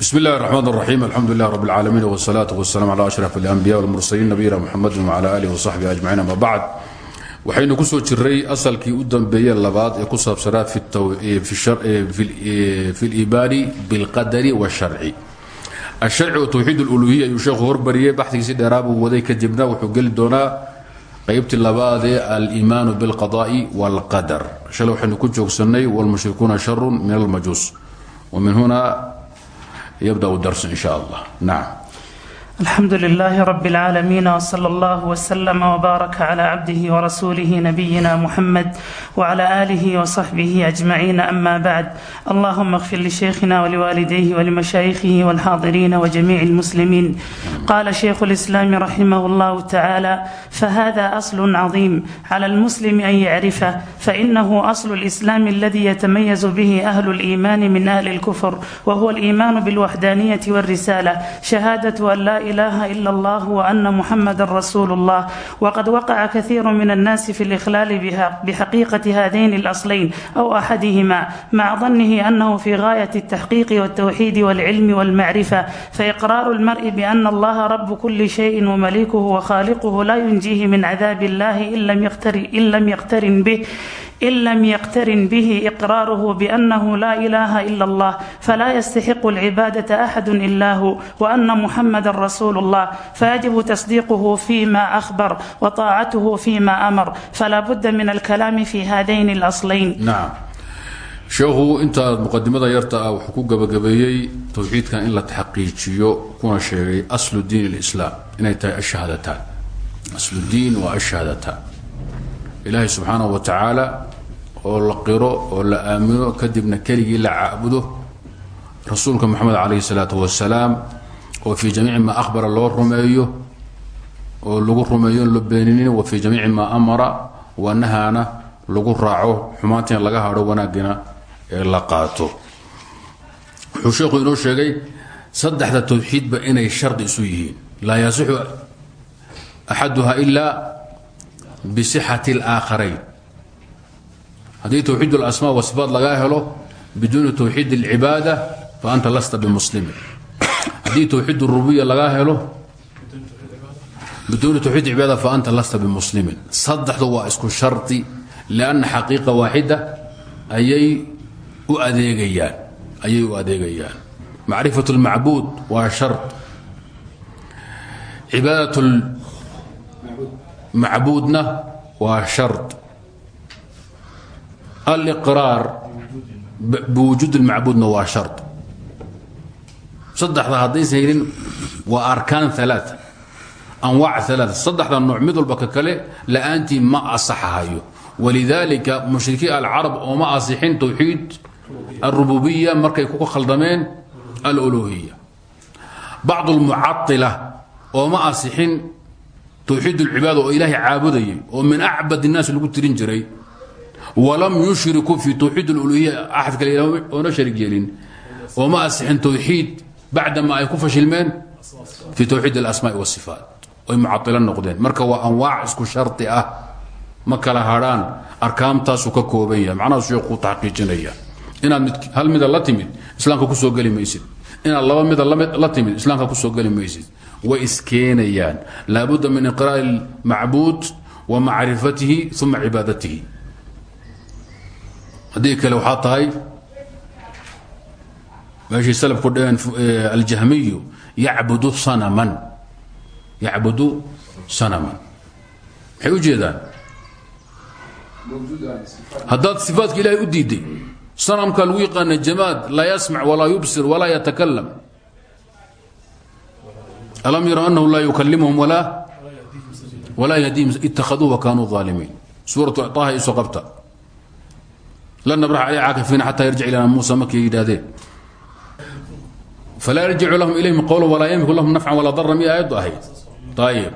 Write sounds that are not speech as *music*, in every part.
bsm اllahi الرحman الرaxيm alxamdu لlah rb اlcaalamiin wالsalaaة wالslam عlى أشhrف الأnbiya wاlmursaliin nabiyina mxamadi وعlى alih وصaxbihi أجmaciin ama bacd waxaynu ku soo jiray asalkii u dambeeye labaad ee ku saabsanaa fi اliimaani bاlqadari wالsharci الsharci oo towxiid اluluhiya ayuu sheekhu hormariyey baxdigiisi dheeraabuu waday kadibna wuxuu geli doonaa qaybtii labaadee aliimaanu bاlqadaءi wاlqadar shalay waxaynu ku joogsannay wاlmushrikuuna sharu min اlmajuus wmin huna yabda darsu in sha allah naam الحمد لله رب العالمين وصلى الله وسلم وبارك على عبده ورسوله نبينا محمد وعلى آله وصحبه أجمعين أما بعد اللهم اغفر لشيخنا ولوالديه ولمشايخه والحاضرين وجميع المسلمين قال شيخ الإسلام رحمه الله تعالى فهذا أصل عظيم على المسلم أن يعرفه فإنه أصل الإسلام الذي يتميز به أهل الإيمان من أهل الكفر وهو الإيمان بالوحدانية والرسالة شهادة أن لا إله إلا الله وأن محمد رسول الله وقد وقع كثير من الناس في الإخلال بها بحقيقة هذين الأصلين أو أحدهما مع ظنه أنه في غاية التحقيق والتوحيد والعلم والمعرفة فإقرار المرء بأن الله رب كل شيء ومليكه وخالقه لا ينجيه من عذاب الله إن لم يقترن, إن لم يقترن به in lam yaqtarin bihi iqraaruhu biannahu laa ilaaha ila allah falaa yastaxiqu alcibaadata axadu ilaahu wa ana muxamadan rasuulu allah fayajibu tasdiiquhu fima akhbar wa taacatuhu fima amar falaa budda min alkalaami fi hadayn alaslayn sheekhu intaa muqadimada yarta ah wuxuu ku gabagabeeyey towxiidkan in la xaqiijiyo kuna sheegay aslu diin اlislaam inay tahay ashhaadataan asludiin waa ashhaadataan ilaahay subxaanahu wa tacaala oo la qiro oo la aamino kadibna keligii la caabudo rasuulka moxamed calayhi salaatu wasalaam oo fii jamiici maa ahbara loo rumeeyo oo lagu rumeeyo la beeninin wa fii jamiici maa amara wanahaana lagu raaco xumaantiina laga hadho wanaagina ee la qaato. Wuxuu sheekhu inoo sheegay saddexda towxiidba inay shardi isu yihiin. Laa yasixu axaduha ilaa bisixati اlaakharayn haddii towxiid اlasmaa wa sifaat lagaa helo biduuni towxiid اlcibaada fa anta lasta bimuslimin haddii towxiid اrububiya lagaa helo biduuni towxiid cibaada fa anta lasta bimuslimin saddexdu waa isku shardi lianna xaqiiqa waaxida ayay u adeegayaan ayay u adeegayaan macrifat اlmacbuud waa shard cibaadat macbuudna waa shard aliqraar biwujuud اlmacbuudna waa shard saddexda haddaysan helin waa arkaan alaa anwaac alaa saddexda nooc mid walba ka kale la'aantii ma asaxahayo walidaalika mushrikiin alcarab ooma asixin towxiid alrububiya markay ku khaldameen aluluhiya bacd اlmucaila ooma asixin towxiid اlcibaada oo ilaahay caabudayay oo min acbad الnaas lagu tirin jiray walam yushrikuu fi towxiid اluluhiya axad kale oona sharig yeelin ooma asixin towxiid bacdama ay ku fashilmeen fi towxiid اlasmaaءi wالصifaat oy mucailo noqdeen marka waa anwaac isku shardi ah ma kala hadhaan arkaamtaasuu ka kooban yahay macnaha sheekuu taxqiijinaya inaad mid hal mida la timid islaamka kusoo geli maysid inaad laba mida la timid islaamka kusoo geli maysid way iskeenayaan. Laabudda min iqraar اlmacbuud wa macrifatihi uma cibaadatihi. Haddii kale waxaa tahay meeshii salafku dhaheen aljahmiyu yacbudu sanaman. Yacbudu sanaman. Maxay u jeedaan haddaad sifaatka ilahay u diiday sanamka lagu yaqaana jamaad laa yasmac walaa yubsir walaa yatakalam alam yara anahu laa yukalimhum walaa yhdihim itakhaduuh wakanuu aalimiin suuratu طaha iso qabta lan nabrax aley caakifiina xataa yarjic ilana muusa markay yidhaahdeen falaa yarjicu lahum ilayhim qowla walaa yamliku lahum nafcan walaa dara miya aayaddu ahayd ayib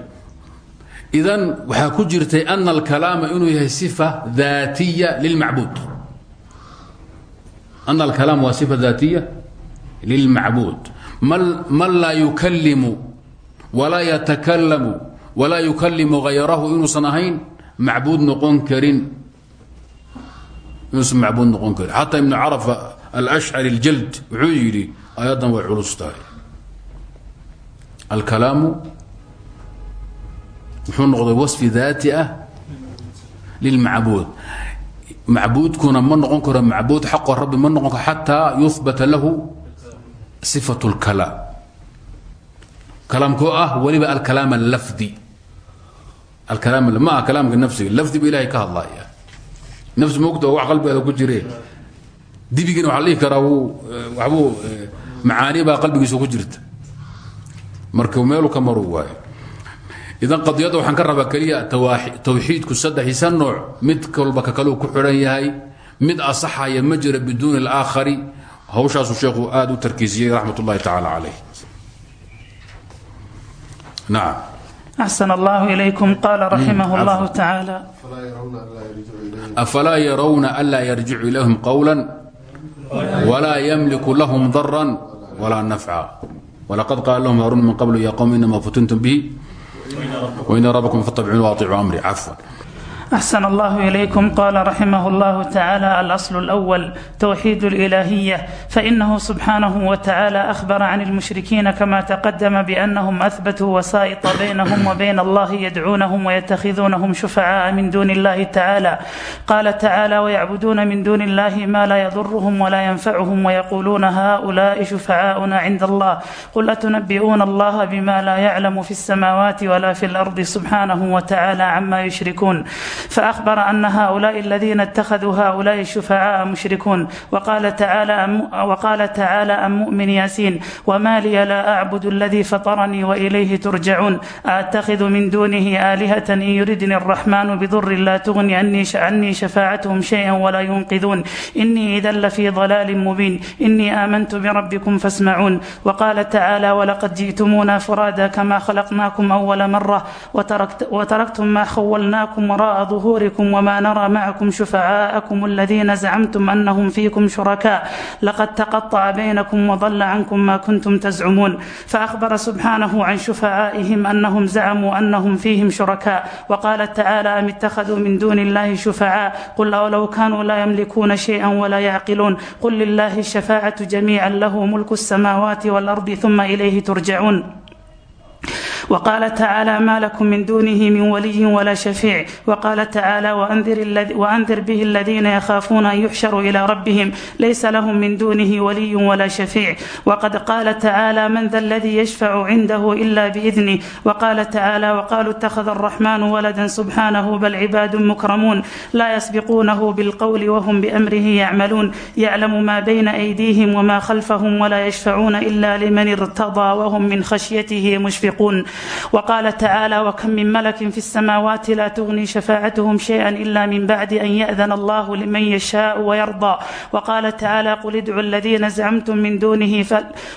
idan waxaa ku jirtay ana alkalaama inuu yahay sifa daatiya lilmacbuud ana alkalaam waa sifa daatiya lilmacbuud man laa yukalimu walaa yatakalamu walaa yukalimu hayrahu inuusan ahayn macbuud noqon karin. Inuusan macbuud noqon karin. Xataa ibnu carafa alashcari اljald wuxuu yidhi ayaddan way culus tahay. Alkalaamu muxuu noqday wasfi daati ah lilmacbuud. Macbuudkuna ma noqon karo macbuud xaqo rabbi ma noqon karo xataa yuhbata lahu sifat اlkalaam kalaamkoo ah weliba alkalaam allafdi. Ma ah kalaamka nafsiga. Lafdi bu ilahay ka hadlaya nafsi mogta wax qalbigeeda ku jire. Dibigina waxaa la karaa wuu waxbuu macaani baa qalbigiisa ku jirta. Marka meelu ka maru idan qadiyadda waxaan ka rabaa keliya tawxiidku saddexdiisa nooc. Mid kalba ka kaleu ku xidhan yahay. Mid asaxaya ma jira biduuni alaakhari. Hawshaasuu sheekhu aada u tarkiisiyey raxmat ullahi tacaala calayh nacam أحسن الله إليكم قال رحمه الله تعالى afalaa yarawna anlaa yarjicu ilayhim qowla walaa yamliku lahum dara walaa nafca walaqad qaala lahum haarun min qablu ya qowm inama futintum bihi waina rabkum fatabicun waaطicuu amri cafwan أحسن الله إليكم قال رحمه الله تعالى الأصل الأول توحيد الإلهية فإنه سبحانه وتعالى أخبر عن المشركين كما تقدم بأنهم أثبتوا وسائط بينهم وبين الله يدعونهم ويتخذونهم شفعاء من دون الله تعالى قال تعالى ويعبدون من دون الله ما لا يضرهم ولا ينفعهم ويقولون هؤلاء شفعاؤنا عند الله قل أتنبئون الله بما لا يعلم في السماوات ولا في الأرض سبحانه وتعالى عما يشركون فأخبر أن هؤلاء الذين اتخذوا هؤلاء الشفعاء مشركون وقال تعالى وقال تعالى عن مؤمن ياسين وما لي لا أعبد الذي فطرني وإليه ترجعون أتخذ من دونه آلهة إن يردني الرحمن بضر لا تغني عني عني شفاعتهم شيئا ولا ينقذون إني إذا لفي ضلال مبين إني آمنت بربكم فاسمعون وقال تعالى ولقد جئتمونا فرادا كما خلقناكم أول مرة وتركت وتركتم ما خولناكم وراء ظهوركم وما نرى معكم شفعاءكم الذين زعمتم أنهم فيكم شركاء لقد تقطع بينكم وضل عنكم ما كنتم تزعمون فأخبر سبحانه عن شفعائهم أنهم زعموا أنهم فيهم شركاء وقال تعالى أم اتخذوا من دون الله شفعاء قل ولو كانوا لا يملكون شيئا ولا يعقلون قل لله الشفاعة جميعا له ملك السماوات والأرض ثم إليه ترجعون وقال تعالى ما لكم من دونه من ولي ولا شفيع وقال تعالى وأنذر, وأنذر به الذين يخافون أن يحشروا إلى ربهم ليس لهم من دونه ولي ولا شفيع وقد قال تعالى من ذا الذي يشفع عنده إلا بإذنه وقال تعالى وقالوا اتخذ الرحمن ولدا سبحانه بل عباد مكرمون لا يسبقونه بالقول وهم بأمره يعملون يعلم ما بين أيديهم وما خلفهم ولا يشفعون إلا لمن ارتضى وهم من خشيته مشفقون وقال تعالى وكم من ملك في السماوات لا تغني شفاعتهم شيئا إلا من بعد أن يأذن الله لمن يشاء ويرضى وقال تعالى قل ادعوا الذين زعمتم من دونه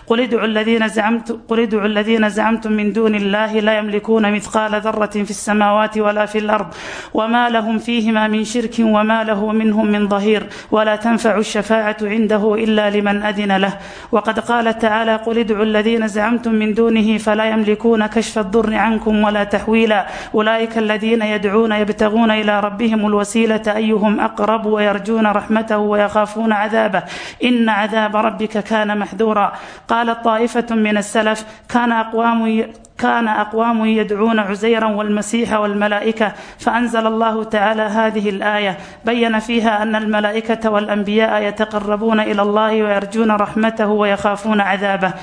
قل ادعوا الذين زعمتم قل ادعوا الذين زعمتم من دون الله لا يملكون مثقال ذرة في السماوات ولا في الأرض وما لهم فيهما من شرك وما له منهم من ظهير ولا تنفع الشفاعة عنده إلا لمن أذن له وقد قال تعالى قل ادعوا الذين زعمتم من دونه فلا يملكون كشف الضر عنكم ولا تحويلا أولئك الذين يدعون يبتغون إلى ربهم الوسيلة أيهم أقرب ويرجون رحمته ويخافون عذابه إن عذاب ربك كان محذورا قالت طائفة من السلف كان أقوام كان أقوام يدعون عزيرا والمسيح والملائكة فأنزل الله تعالى هذه الآية بين فيها أن الملائكة والأنبياء يتقربون إلى الله ويرجون رحمته ويخافون عذابه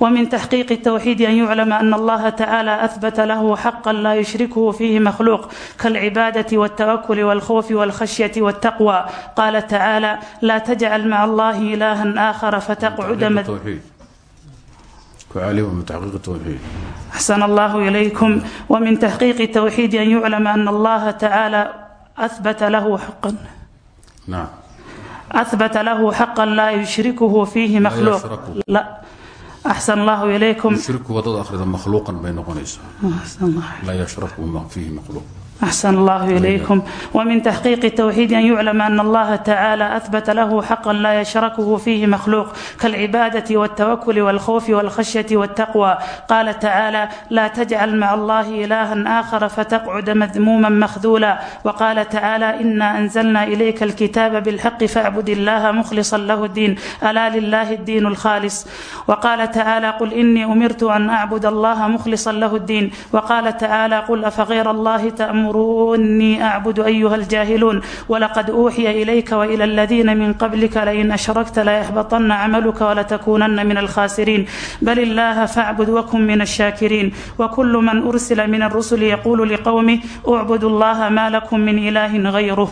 ومن تحقيق التوحيد أن يعلم أن الله تعالى أثبت له حقا لا يشركه فيه مخلوق كالعبادة والتوكل والخوف والخشية والتقوى قال تعالى لا تجعل مع الله إلها آخر فتقعد مذ... كعالم تحقيق التوحيد أحسن الله إليكم ومن تحقيق التوحيد أن يعلم أن الله تعالى أثبت له حقا نعم أثبت له حقا لا يشركه فيه مخلوق يشركه. لا أحسن الله إليكم يشرك wadada akhrida makhluuqan bay noqonaysaa أحسن الله laa yashraku ma fiihi makhluuq أحسن الله إليكم ومن تحقيق التوحيد أن يعلم أن الله تعالى أثبت له حقا لا يشركه فيه مخلوق كالعبادة والتوكل والخوف والخشية والتقوى قال تعالى لا تجعل مع الله إلها آخر فتقعد مذموما مخذولا وقال تعالى إنا أنزلنا إليك الكتاب بالحق فاعبد الله مخلصا له الدين ألا لله الدين الخالص وقال تعالى قل إني أمرت أن أعبد الله مخلصا له الدين وقال تعالى قل أفغير الله تأمر تأمروني أعبد أيها الجاهلون ولقد أوحي إليك وإلى الذين من قبلك لئن أشركت ليحبطن عملك ولتكونن من الخاسرين بل الله فاعبد وكن من الشاكرين وكل من أرسل من الرسل يقول لقومه اعبدوا الله ما لكم من إله غيره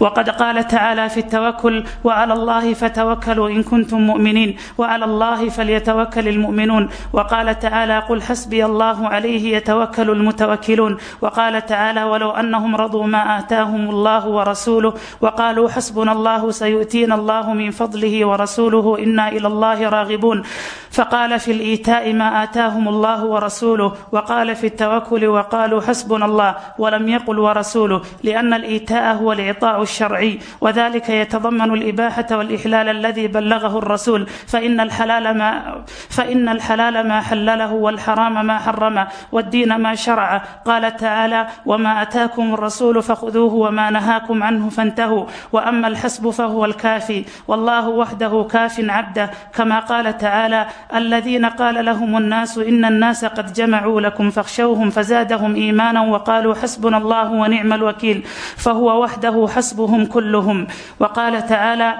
وقد قال تعالى في التوكل وعلى الله فتوكلوا إن كنتم مؤمنين وعلى الله فليتوكل المؤمنون وقال تعالى قل حسبي الله عليه يتوكل المتوكلون وقال تعالى ولو أنهم رضوا ما آتاهم الله ورسوله وقالوا حسبنا الله سيؤتينا الله من فضله ورسوله إنا إلى الله راغبون فقال في الإيتاء ما آتاهم الله ورسوله وقال في التوكل وقالوا حسبنا الله ولم يقل ورسوله لأن الإيتاء هو الإعطاء الشرعي وذلك يتضمن الإباحة والإحلال الذي بلغه الرسول فإن الحلال ما فإن الحلال ما حلله والحرام ما حرمه والدين ما شرعه قال تعالى وما أتاكم الرسول فخذوه وما نهاكم عنه فانتهوا وأما الحسب فهو الكافي والله وحده كاف عبده كما قال تعالى الذين قال لهم الناس إن الناس قد جمعوا لكم فاخشوهم فزادهم إيمانا وقالوا حسبنا الله ونعم الوكيل فهو وحده حسب حسبهم كلهم وقال تعالى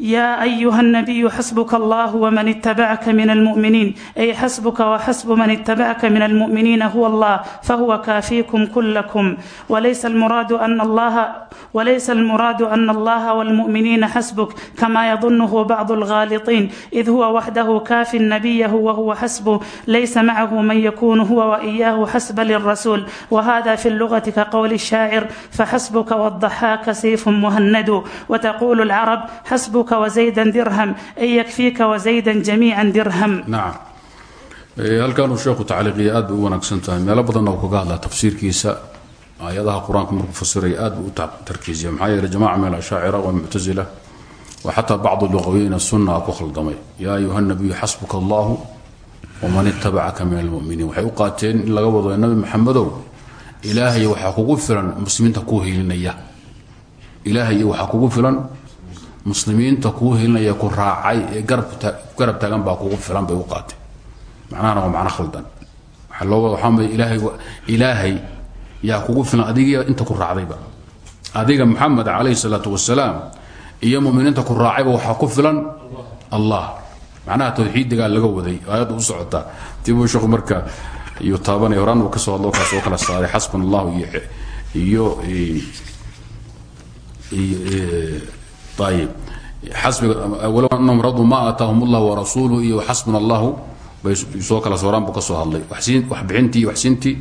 يا أيها النبي حسبك الله ومن اتبعك من المؤمنين أي حسبك وحسب من اتبعك من المؤمنين هو الله فهو كافيكم كلكم وليس المراد أن الله وليس المراد أن الله والمؤمنين حسبك كما يظنه بعض الغالطين إذ هو وحده كاف نبيه وهو حسبه ليس معه من يكون هو وإياه حسب للرسول وهذا في اللغة كقول الشاعر فحسبك والضحاك سيف مهند وتقول العرب حسبك وزيدا درهم أي يكفيك وزيدا جميعا درهم nacam halkanuu sheekhu tacliiqiya aad bay u wanaagsan tahay meelo badanna uu kaga hadlaa tafsiirkiisa aayadaha qur-aanka markuu fasiraya aad buu u tarkiisiya maxaa yeele jamaca min ashaacira walmuctasila wa xataa bacdu luqawiyiina sunna ku khaldamay yaa ayuha nabiyu xasbuka allahu waman itabacaka min almuminiin waxay u qaateen in laga wado nabi maxamedow ilaahay waxaa kugu filan muslimiinta kuu hiilinaya ilaahay waxaa kugu filan muslimiinta kuu hilinaya ku raacay ee garab baa kugu filan bay u qaateen macnahana waa macno khaldan. Waxaa loo ilaahay ilaahay yaa kugu filan adiga inta ku raacdayba. Adiga maxamed calayhi salaatu wasalaam iyo muminiinta ku raacayba waxaa ku filan allah. Macnaha tawxiidigaa laga waday aayadda u socota. Tibuu sheekhu marka iyo taabanay horaan uu ka soo hadlo kaas oo kala saaray xasbuna allahu iyo iyo raduu ma aataahum allah warasuuluhu iyo xasbuna allahu bay soo kala sooraan buu ka soo hadlay waxbixintii waxsintii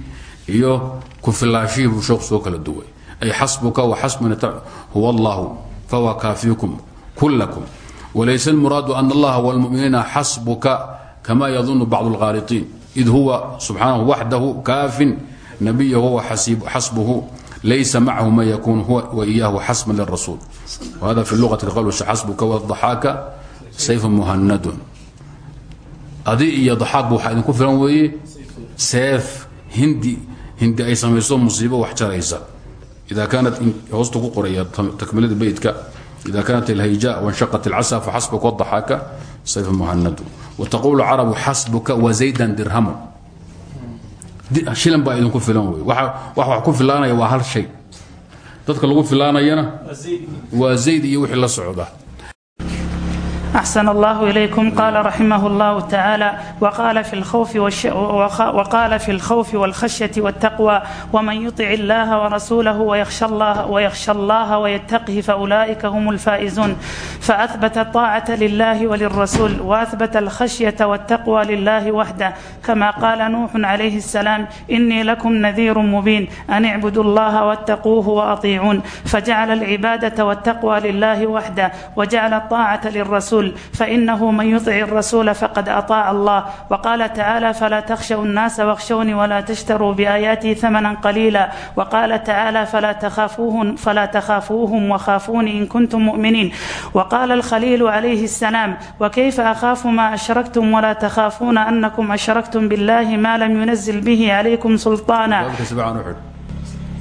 iyo kufilaashihii buu sheekhu soo kala duway ay xasbuka waxasbuna huwa allahu fahuwa kaafiikum kulakum walaysa almuraadu ana allaha walmuminiina xasbuka kama yadunu bacdu alghaaliطiin id huwa subxaanahu waxdahu kaafin nabiyahu huwa xasbuhu laysa macahu man yakun waiyahu xasban lirasuul whada fi luati xasbuka wadaxaaka sayfu muhanadun adi iyo daxaaqba waxaa idinku filan weeye seef hindi hindi ay samayso musiibo wax jaraysa ida kaanat hoosta ku qoraya takmilada beytka ida kaanat alhayja wanshaqat alcasa faxasbuka wadaxaaka sayfu muhanadun wataqulu carabu xasbuka wazaydan dirhamu shilan baa idinku filan wey wax wax ku filaanaya waa hal shay. Dadka lagu filaanayana waa zayd iyo wixii la socda أحسن الله إليكم قال رحمه الله تعالى وقال في الخوف وقال في الخوف والخشية والتقوى ومن يطع الله ورسوله ويخشى الله ويخشى الله ويتقه فأولئك هم الفائزون فأثبت الطاعة لله وللرسول وأثبت الخشية والتقوى لله وحده كما قال نوح عليه السلام إني لكم نذير مبين أن اعبدوا الله واتقوه وأطيعون فجعل العبادة والتقوى لله وحده وجعل الطاعة للرسول الرسول فإنه من يطع الرسول فقد أطاع الله وقال تعالى فلا تخشوا الناس واخشوني ولا تشتروا بآياتي ثمنا قليلا وقال تعالى فلا تخافوهم فلا تخافوهم وخافوني إن كنتم مؤمنين وقال الخليل عليه السلام وكيف أخاف ما أشركتم ولا تخافون أنكم أشركتم بالله ما لم ينزل به عليكم سلطانا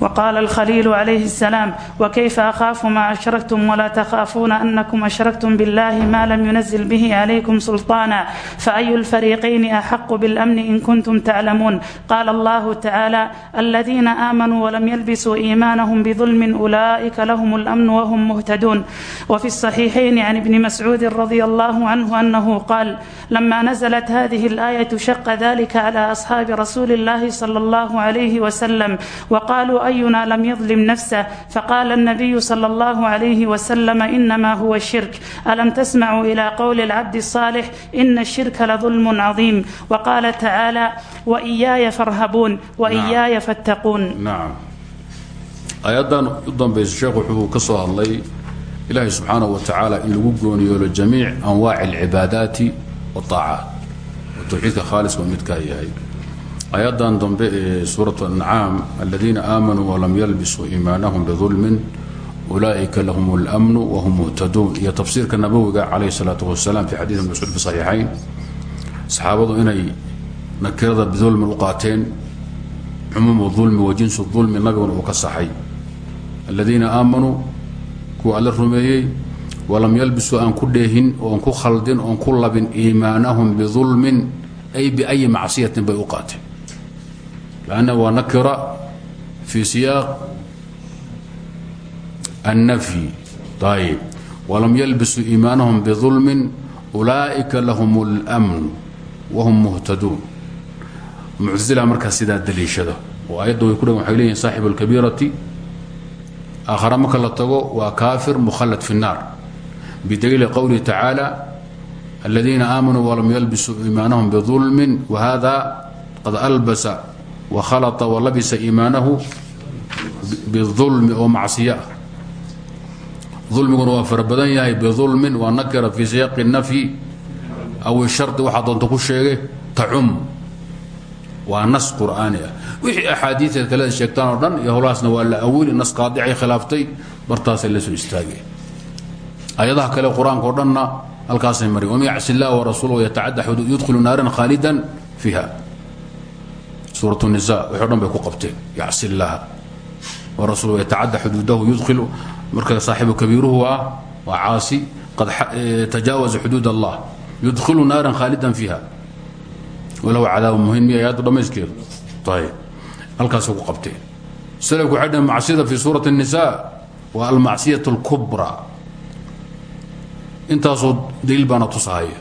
وqال الkليل عليه السلام وkيf أhاaf ma أشhركتm وlا تhافوn أنkم أشhركتm bاللh ma lm ينزل bه عليkم سلطانا fأي الفريقين أحق بالأمن in kنتم تعلمون qال الله تعالى الذينa آmنوا وlm يلبسوا إيmاnهم بظلم أuلئka لhm الأمن وhm مهتدون وفي الصحيحين عن بن مسعوud رضي الله عنه أنه qال لma نزلت hذه الآية شhق ذلك على أصحاaب رsuuل اللh صلى الله عليه وسلم وqالوا أينا لم يظلم نفسه فقال النبي صلى الله عليه وسلم إنما هو الشرك ألم تسمعوا إلى قول العبد الصالح إن الشرك لظلم عظيم وقال تعالى وإياي فارهبون وإياي فاتقون نعم ayadan u dambaysa sheekh wuxuu ka soo hadlay ilaahay subxaanaه wa tacaala in lagu gooniyoolo jamiic anwaaci اlcibaadaati waaacaat oo towxiidka khaaliska midkaa yahay aayaddan dambe ee suuratu ancaam aladiina aamanuu walam yalbisuu iimaanahum bidulmin ulaaika lahum اlmnu wahum muhtaduun iyo tafsiirka nabowiga calayh salaatu wasalaam fi xadiidi mascuud fi saxiixayn saxaabadu inay nakirada bidulmi u qaateen cumuumu dulmi wa jinsu dulmi nabiguna uu ka saxay. Aladiina aamanuu kuwa alla rumeeyey walam yalbisuu aan ku dheehin oon ku khaldin oon ku labin iimaanahum bidulmin ay biayi macsiyatin bay u qaateen. lanna waa nakira fii siyaaq annafyi ayib walam yalbisuu iimaanahum biulmin ulaa'ika lahum اlmn wahum muhtaduun muctasila markaa sidaa daliishada oo ayadda way ku dhan waxay leeyihin saaxibu اlkabiirati aakhara marka la tago waa kaafir mukhallad fi الnaar bidaliili qowlihi tacaala aladiina aamanuu walam yalbisuu iimaanahum biظulmin wahada qad albasa wahalaa walabisa iimaanahu biulmi oo macsiyo ah ulmiguna waa fara badan yahay biulmin waa nakira fii siyaaqi nafyi aw shardi waxaa doonta ku sheegay tacum. Waa nas qur'aani ah. Wixii axaadiiaad kaleda sheegtaan oo dhan iyo howlahaasna waa la awili nas qaadicay khilaaftay bartaasay la soo istaageen ayadaha kale qur'aanka o dhanna halkaasay mareen waman yacsi illah warasuul yatacada yudkhilu naaran khaalidan fiiha suurat nisa wixi o dhan bay ku qabteen yacsi illaha warasuuluhu yatacadda xuduudahu yudkhilu marka saaxibu kabiiruhu ah waa caasi qad tajaawaza xuduud allah yudkhilu naaran khaalidan fiiha walow cadaab muhin miy ayadda dhamayskeedu ayb halkaasay ku qabteen salafku waxay dhaheen macsiyada fi suurat الnisa waa almacsiyat اlkubra intaasoo daliil baana tusahaya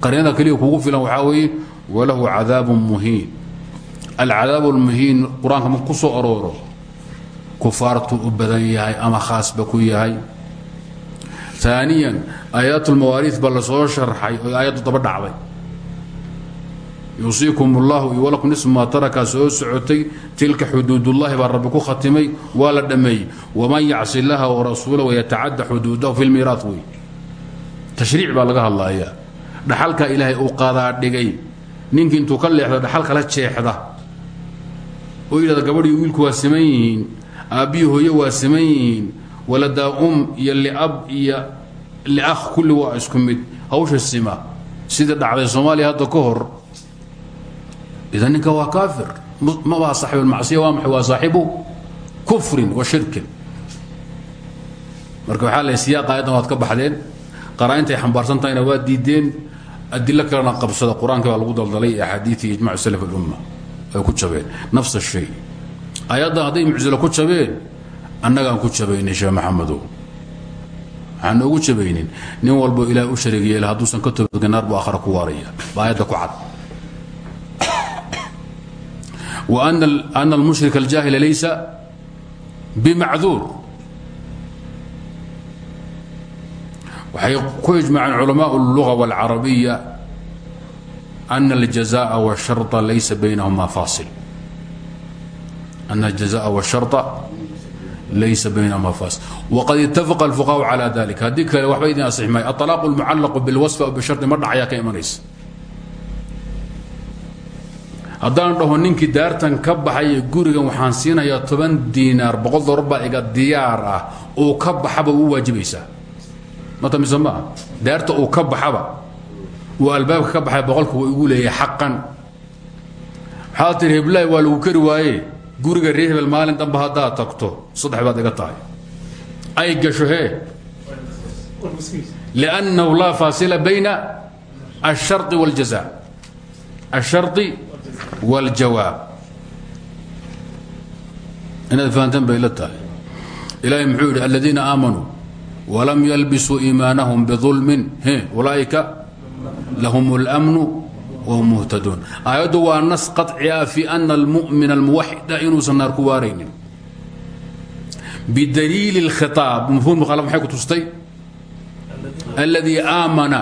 qarinada keliya kugu filan waxaa weeye walahu cadaabu muhiin alcadaab اlmuhiin qur'aanka ma ku soo arooro kufaartuu u badan yahay ama khaasba ku yahay aaniyan aayaat lmawaariid baa la soo sharxay oo daba dhacday yuusiikum اllahu iwalakum ismu maa tarakaa soo socotay tilka xuduudullahi baa rabbi ku khatimay waa la dhammeeyey waman yacsi laha warasuula wayatacadda xuduudahu fi lmiiraad wey tashriic baa laga hadlayaa dhaxalka ilaahay uu qadadhigay ninkii intuu ka leexda dhaxal kala jeexda oo yidhahda gabadhii wiilku waa siman yihiin aabbiyi hooye waa siman yihiin waladaa um iyo liab iyo liakh kulli waa isku mid. Hawsha sima sidii dhacday soomaaliya hadda ka hor idan ninka waa kaafir. Ma waa saaxib almacsiya waa maxay? Waa saaxibu kufrin wa shirkin. Marka waxaa la siyaaq aayaddan waad ka baxdeen qaraa-intay xambaarsan tahayna waa diideen adilo kalena qabsada qur'aanka baa lagu daldalay axaadiii ijmac salaf alumma ay ku jabeen. Nafs shay. Ayadda hadday muctilo ku jabeen annagaan ku jabaynin sheekh maxamedow. Waxaan noogu jabaynin nin walbo ilaah u sharig yeela hadduusan ka toobadga naar buu aakhara ku waaraya. Baa aayadda ku cad. Wa ana almushrika aljaahila laysa bimacduur waxay ku ijmaaceen culamaau اlluga wاlcarabiya أن الجزاء والشharط laysa baynahma faaصil أن الجزاء والشharط laysa baynahuma faas waqad itafaqa alfuqaau calaa dalik haddii kale waxba idin asix maayo aalaaqu lmucallaqu bilwasfi aw bishardi ma dhacayaa ka imanaysa haddaan dhaho ninkii daartan ka baxay gurigan waxaan siinayaa toban diinaar boqol dolar baa iga diyaar ah uu ka baxaba u waajibaysaa mata mise maaha daarta uu ka baxaba uu albaabka ka baxay boqolka waa igu leeyahay xaqan waxaad tihi heblaay waa lagu kari waaye guriga ree hebel maalin damba haddaad tagto saddex baad iga tahay ay gasho hee liannahu laa faasila bayna alshardi wاljaza alshardi wاljawaab inaad fahanteen bay la tahay ilaahay muxuu yidhi aladiina aamanuu walam yalbisuu iimaanahum biظulmin ulaaئika lahum اlأmnu whm muhtaduun aayaddu waa nas qaطci ah fi ana almu'min almuwaxida inuusan naar ku waaraynin bidaliili اlkhiطaab mafhum mukhalaf maxay ku tustay alladii aamana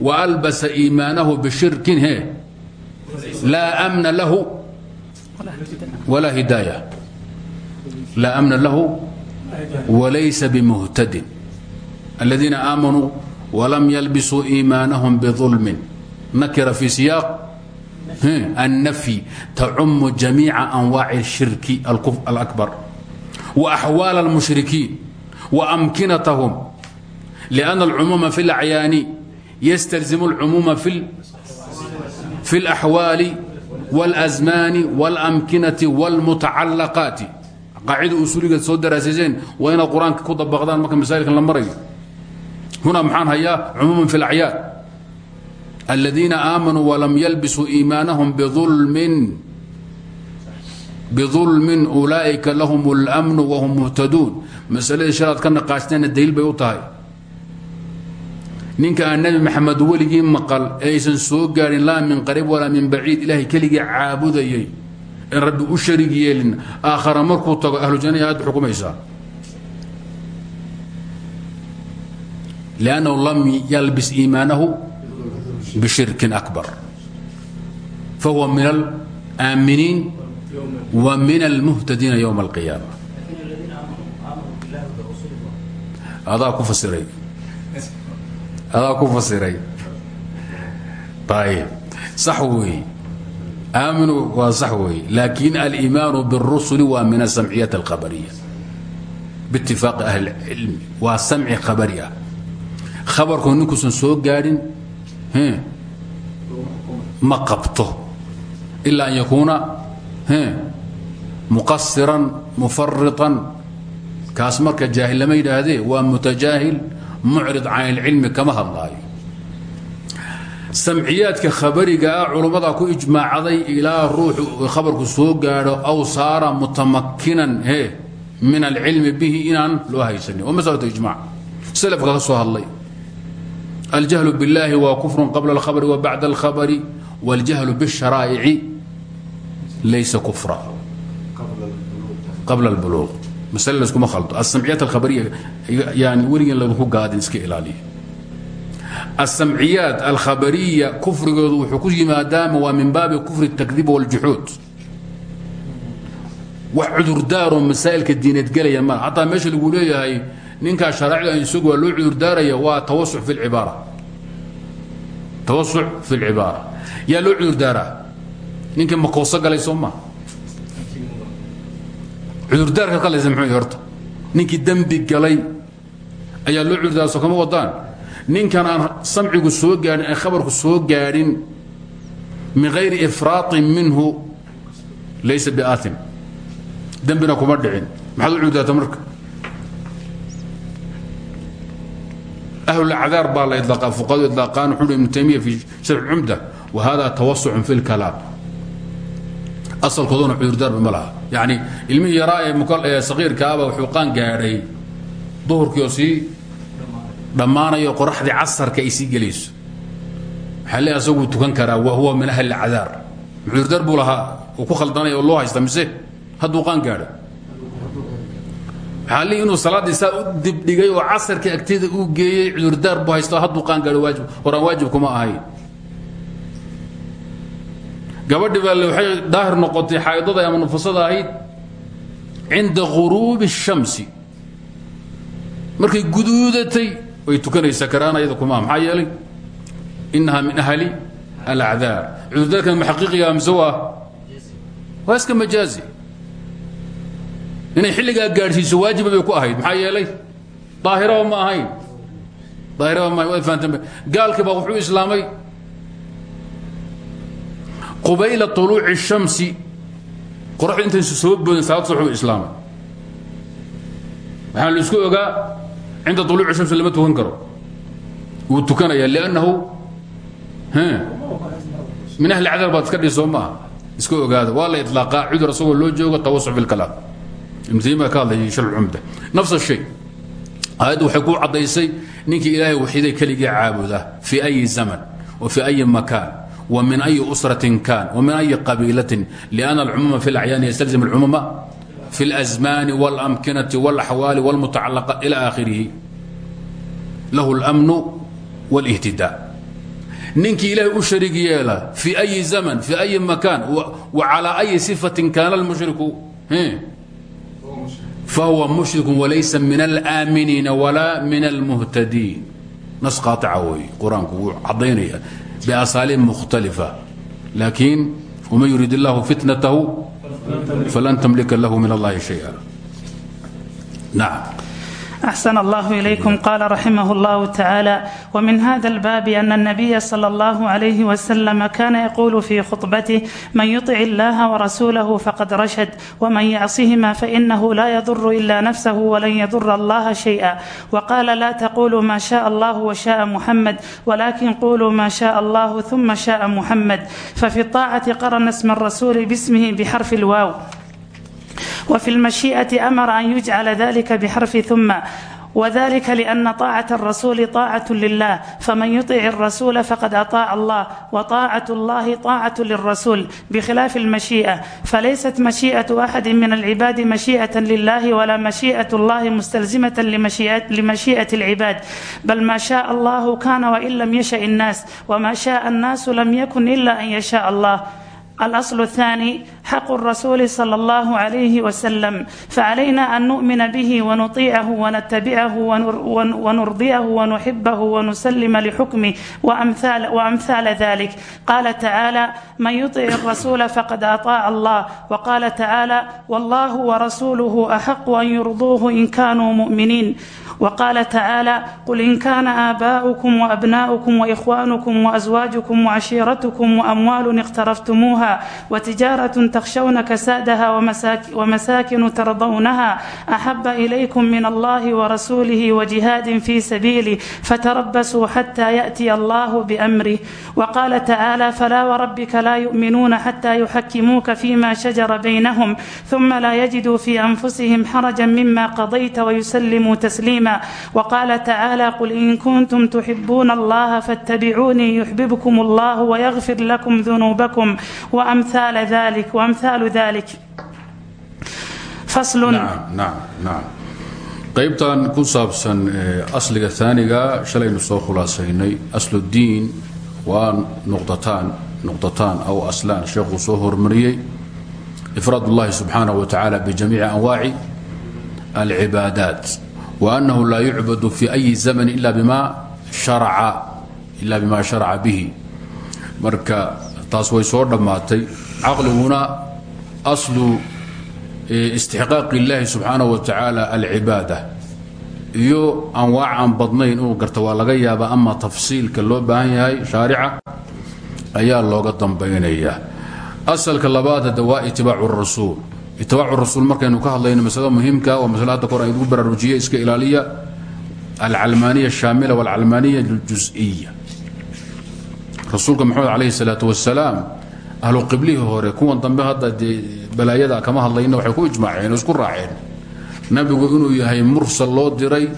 waalbasa iimaanahu bishirkin he laa amna lahu walaa hidaaya laa amna lahu walaysa bimuhtadin aladiina aamanuu walam yalbisuu iimaanahum biظulmin nakira fi siyaaq الnafyi tacumu jamiica anwaaci الshirki alakbar وaxwaal اlmushrikiin وamkinatahum لأn اlcumuuma fi اlacyaani ystalzim اlcumuuma fi اlaxwaali واlأzmaani واlamkinati واlmutacalaqaati qaacida usuuligeed soo daraasiiseen waa inaad qur-aanka ku dabaqdaan marka masaa'ilkan la marayo huna maxaan hayaa cumuuman fi lacyaad aladiina aamanuu walam yalbisuu iimaanahum biulmin biulmin ulaaئika lahum اlmnu wahum muhtaduun masaladii shalaad ka naqaasneenna daliil bay u tahay ninka aan nebi maxamed weligii maqal ee aysan soo gaarin laa min qariib walaa min baciid ilaahay keligii caabudayay ee rabbi u sharig yeelin aakhara markuu tago ahlujanaya aad xukumaysaa لأnنه lam ylbس إيماaنه bshirki أكbar fahuwa min اlآaminiin wa min اlmuhtadiina ywم القiyaamة adaa ku fasiray adaa ku fasiray ayb sax weeye aaminu waa sax weeye laakin aliimaanu bالrusul waa min aلsamciyaة الkhabariya bاtifaaqi ahli اlcilmi waa samci khabari ah khabarku ninkuusan soo gaadhin ma qabto. Ilaa an yakuuna muqasiran mufariطan kaas marka jaahil lama yidhaahdee waa mutajaahil mucrid can ilcilmi kama hadlaayo. Samciyaadka khabariga ah culummadaa ku ijmaacday ilaa ruuxu khabarku soo gaadho aw saara mutamakinan min alcilmi bihi inaan loo haysanin. Waa masalatu ijmac selafka ka soo الجهل بالله waa كفر قبل الخبر وبعد الخبر والجهل بالشhراaئع laysa كفرa قبل البلوغ masle laskuma khaldo السمعيات الخبرية yani weligeen ladinku gaadin iska ilaaliya السمعيات الخبرية كفrigoodu wuxuu ku yimaadaama waa min baabi كفر التكذيب والجحوud wax cudurdaaroo masaaئilka diineed gelaya ma hataa meesha lagu leeyahay ninkaa shareecda isagu waa loo cudurdaaraya waa tawasuc fi lcibaara tawasuc fi lcibaara yaa loo cudurdaaraa ninkii makooso galay soo maa cudurdaarka qalaysa muxuu horta? Ninkii dembi galay ayaa loo cudurdaara soo kama wadaan? Ninkan aan samcigu soo gaadhin aan khabarku soo gaadhin min hayri ifraaطin minhu laysa biaatim dembina kuma dhicin. Maxaad u cudurdaarta marka ahlulacdaar baa la ilaaqaa fuqadu ilaaqaan wuxuu ibnu taymiya fi sharx cumda wa hada tawasucun fi lkalaam asalkooduna cudurdaarba ma laha yacni ilmihii yaraa ee saqiirkaaba wuxuu qaan gaadhay duhurkii oo sii dhammaanayo qoraxdii casarka ay sii gelayso waxaa le asaguu tukan karaa wa huwa min ahli lacdaar cudurdaar buu lahaa uu ku khaldanaya oo loo haysta mise hadduu qaan gaadho ali inuu salaaddii saa u dibdhigay oo casarkii agteeda uu geeyey cudurdaar buu haysto hadduu qaan gaadho waajib horaan waajib kuma ahayn. Gabadhi baa waxay daahir noqotay xaa'idada ama nufasada ahayd cinda guruubi الshamsi markay guduudatay way tukanaysaa karaan ayada kuma maxaa yeelay inaha min ahli alacdaar cudurdaarkan maxaqiiqiga mise waa waa iska inay xilligaa gaadhsiiso waajiba bay ku ahayd maxaa yeelay daahiraba ma ahayn daahiraba ma ahayn waad fahanteen gaalkii baa wuxuu islaamay qubayla طuluuci الshamsi qoraxdu intaysu soo boodin salaad subax buu islaamay waxaa la isku ogaa cinda طuluuci الshamsi lama tukan karo wuu tukanaya لأnnahu min ahli cadar baad iska dhihi soo maaha iska ogaada waa la iطlaaqaa cudur asagoo loo joogo tawasuc biاlkalaam ibnu taymiya ka hadlayay shar cumda nafs الshay aayaddu waxay ku caddaysay ninkii ilaahay waxiday keligii caabuda fii أyi zaman wa fii أyi makaan ومن أي أسرة كان ومن أي قبيلة لأن العموم في الأعيان يستلزم العموم في الأزمان والأمكنة والأحوال والمتعلقة إلى آخره له الأمن والاهتداء ninkii ilaahay u sharig yeela في أي زمن في أي مكان وعلى أي صفة كان fahuwa mushrik walaysa min alaaminiina walaa min almuhtadiin nas qaaطica wey qur'aanku wuu cadaynaya biasaaliib mukhtalifa laakiin waman yurid illaahu fitnatahu falan tamlika lahu min allahi shaya naam أحسن الله إليكم قال رحمه الله تعالى ومن هذا الباب أن النبي صلى الله عليه وسلم كان يقول في خطبته من يطع الله ورسوله فقد رشد ومن يعصهما فإنه لا يضر إلا نفسه ولن يضر الله شيئا وقال لا تقولوا ما شاء الله وشاء محمد ولكن قولوا ما شاء الله ثم شاء محمد ففي الطاعة قرن اسم الرسول باسمه بحرف الواو وفي المشيئة أمر أن يجعل ذلك بحرف ثم وذلك لأن طاعة الرسول طاعة لله فمن يطع الرسول فقد أطاع الله وطاعة الله طاعة للرسول بخلاف المشيئة فليست مشيئة أحد من العباد مشيئة لله ولا مشيئة الله مستلزمة لمشيئة, لمشيئة العباد بل ما شاء الله كان وإن لم يشأ الناس وما شاء الناس لم يكن إلا أن يشاء الله الأصل الثاني حق الرسول صلى الله عليه وسلم فعلينا أن نؤمن به ونطيعه ونتبعه ونرضيه ونحبه ونسلم لحكمه وأمثال, وأمثال ذلك قال تعالى من يطع الرسول فقد أطاع الله وقال تعالى والله ورسوله أحق أن يرضوه إن كانوا مؤمنين وقال تعالى قل إن كان آباؤكم وأبناؤكم وإخوانكم وأزواجكم وعشيرتكم وأموال اقترفتموها وتجارة تخشون كسادها ومساكن ترضونها أحب إليكم من الله ورسوله وجهاد في سبيله فتربصوا حتى يأتي الله بأمره وقال تعالى فلا وربك لا يؤمنون حتى يحكموك فيما شجر بينهم ثم لا يجدوا في أنفسهم حرجا مما قضيت ويسلموا تسليما وقال تعالى قل إن كنتم تحبون الله فاتبعوني يحببكم الله ويغفر لكم ذنوبكم وأمثال ذلك وأمثال ذلك فصل نعم نعم نعم qaybtan ku saabsan asliga aaniga shalaynu soo khulaasaynay asludiin waa nuqataan nuqdataan aw aslaan sheekhuu soo hormariyey ifraad اllahi subxaanaه wa tacaala bijamiici anwaaci alcibaadaat وأنه لا يعبد في أي زمن إلا بما شرع إلا بما شرع به marka taas way soo dhammaatay caqliguna aslu e, istixqaaqi illaahi subxaana wa tacaala alcibaada. Iyo anwaacan badnayn inuu garta waa laga yaabaa ama tafsiilka loo baahan yahay shaarica ayaa looga dambaynayaa. Asalka labaad hadda waa itibaacu rasuul. Itibaacu rasuul markaynu ka hadlayno maslada muhiimka waa masle hadda kahor aan idigu iska ilaaliya alcalmaaniya alshaamila walcalmaaniya aljusiya rasuulka maxamed calayhi salaatu wasalaam ahlu qiblihii hore kuwan dambe hadda dee balaayada kama hadlayna waxay ku ijmaaceen oo isku raaceen nabigu inuu yahay mursal loo diray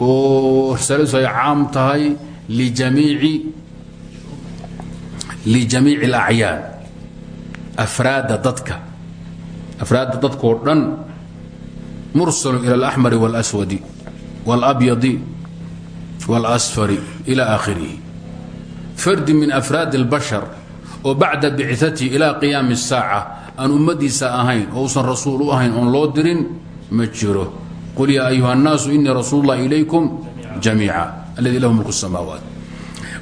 oo risaaladiisu ay caam tahay lijamiici lijamiici alacyaan afraadda dadka afraadda dadkoo dhan mursalu ila alaxmari wاlأswadi wاlabyadi wاlasfari ila aakhirihi fardi min afraadi اlbashar oo bacda bicatihi ila qiyaami الsaaca aan ummadiisa ahayn oo usan rasuul u ahayn oon loo dirin ma jiro qul yaa ayuha الnaasu inii rasuul اllah ilaykum jamiica alladii lahu mulku الsamaawaat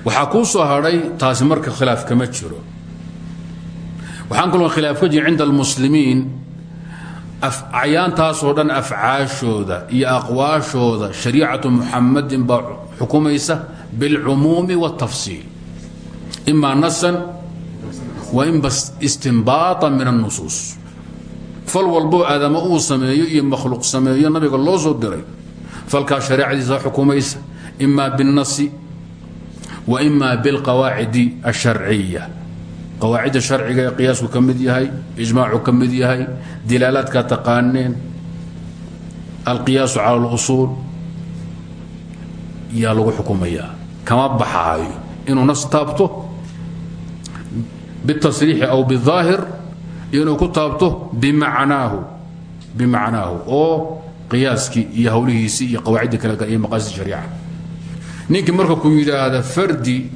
waxaa kuu soo hadhay taasi marka khilaaf kama jiro waxaan kaloo khilaaf ka jiri cinda almuslimiin acyaantaasoo dhan afcaashooda iyo aqwaashooda shariicatu muxamadin baa xukumaysa biاlcumuumi wاtafsiil ima nasan wainba istimbaaa min annusuus. Fal walboo aadamo uu sameeyo iyo makhluuq sameeyo nabiga loo soo diray. Falkaa shareecadiisa xukumaysa. Imaa biاnnasi wa imaa bilqawaacidi alsharciya qawaacidda sharciga ee qiyaasku ka mid yahay ijmaacu ka mid yahay dilaalaadkaa taqaaneen alqiyaasu cala اlusuul yaa lagu xukumayaa. Kama baxaayo bitasriixi aw biاaahir iyo inuu ku taabto bimacnaahu oo qiyaaskii iyo hawlihiisii iyo qawaacidda kale iyo maqaasid shariica ninkii marka ku yidhaahda fardi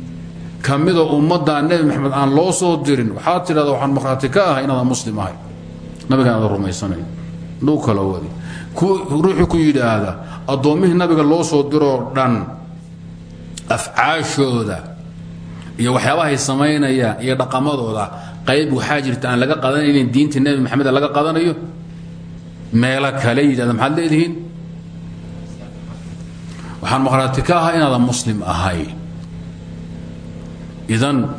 kamida ummadda nebi maxamed aan loo soo dirin waxaad tidhahda waxaan markhaati ka ahay inaadan muslim ahay nabiga inaadan rumaysanayn dhuu kala wadi ruuxii ku yidhaahda addoommihii nabiga loo soo diroo dhan afcaashooda iyo waxyaabahay samaynayaan iyo dhaqamadooda qayb waxaa jirta aan laga qadanaynin diinta nebi maxameda laga qadanayo meelo kale yidhahda maxaad waxaan maqhraati ka muslim ahayn idan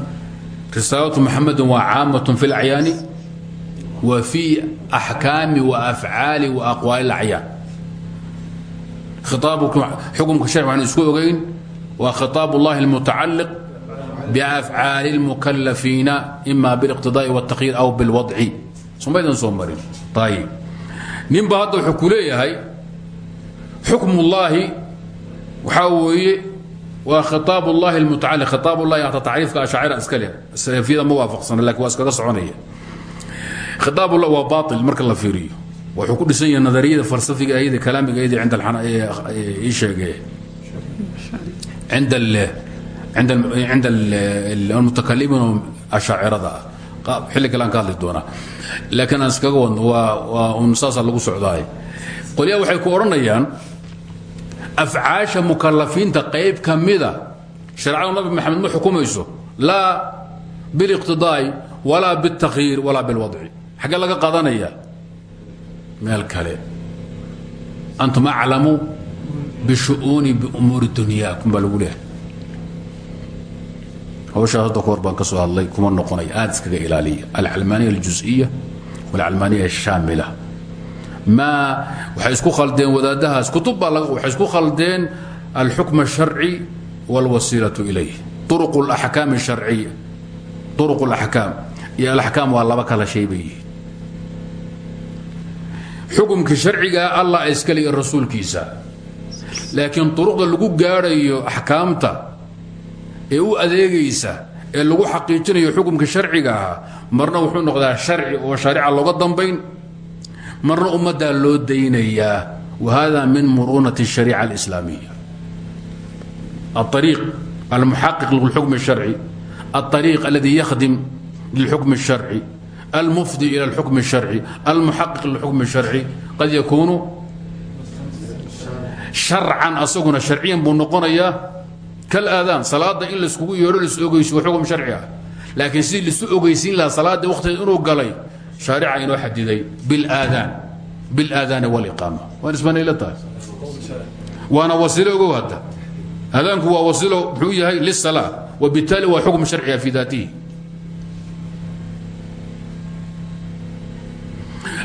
risaalatu muxamedin waa caamatun fi lacyaani wa fii axkaami wa afcaali wa aqwaali lacyaan khiaabxukumka sharc waxaan isku ogayn waa khitaab ullahi اlmutacaliq biafcaali اlmukalafiina ima biاliqtidaa'i wاltakyiir aw biاlwadci somaydan soo marin ayib nin ba hadda wuxuu ku leeyahay xukm ullaahi waxaa weeye waa khiaab اllahi اlmutacali khiaab اllahi hata tacriifka ashaacira iska leh salafiyada ma waafaqsana lakin waa iskaga soconaya khiaab ullah waa bail marka la fiiriyo wuxuu ku dhisan yahay nadariyada falsafiga ayada kalaamiga ayada cinda ii sheege cinda cinda almutakalimiin ashaacirada ah xilli kale aan ka hadli doonaa laakiin aan iskaga wadno waa un saasaa lagu socdaay qolyaha waxay ku odhanayaan afcaasha mukalafiinta qayb ka mida shareecada nabi maxamed ma xukumayso laa biliqtidaa'i walaa biاltakyiir walaa laga qadanaya meel kale antum aclamu bishu'uuni biumuuri dunyaakum baa lagu leehay hawshaas hadda ka hor baan ka soo hadlay kuma noqonaya aad iskaga ilaaliya alcalmaaniya aljuز'iya walcalmaaniya ashaamila ma waxay isku khaldeen wadaadahaas kutub baa waxay isku khaldeen alxukm الsharci wاlwasiilaة ilayh uruq اlaxkaam الsharciya uruq اlaxkaam iyo alaxkaam waa laba kala shay bay yihiin xukumka sharcigaa allah iskale iyo rasuulkiisa laakiin uruqda lagu gaadhayo axkaamta ee u adeegaysa ee lagu xaqiijinayo xukumka sharciga ah marna wuxuu noqdaa sharci oo shaarica looga dambayn marna ummaddaa loo daynayaa wa hada min muruunati الshariica اlislaamiya aariiq almuxaqiq lilxukm الsharci aلطariiq aladi yakhdim lilxukm الsharci almufdi ila اlxukm الsharci almuxaqiq lilxukm الsharci qad yakuunu sharcan asaguna sharciyan buu noqonayaa kalaadaan salaada in laiskugu yeedho lais ogeysiyo xukm sharci ah. Laakiin sidii laisu ogeysiin lahaa salaadda wakhtigeed inuu galay shaarica inoo xadiday bilaadaan bilaadaani waliqaama waan isbanayla tahay. Waana wasiilo ogow hadda. Aadaanku waa wasiilo muxuu yahay lisala wabitaali waa xukm sharciga ah fii daatihi.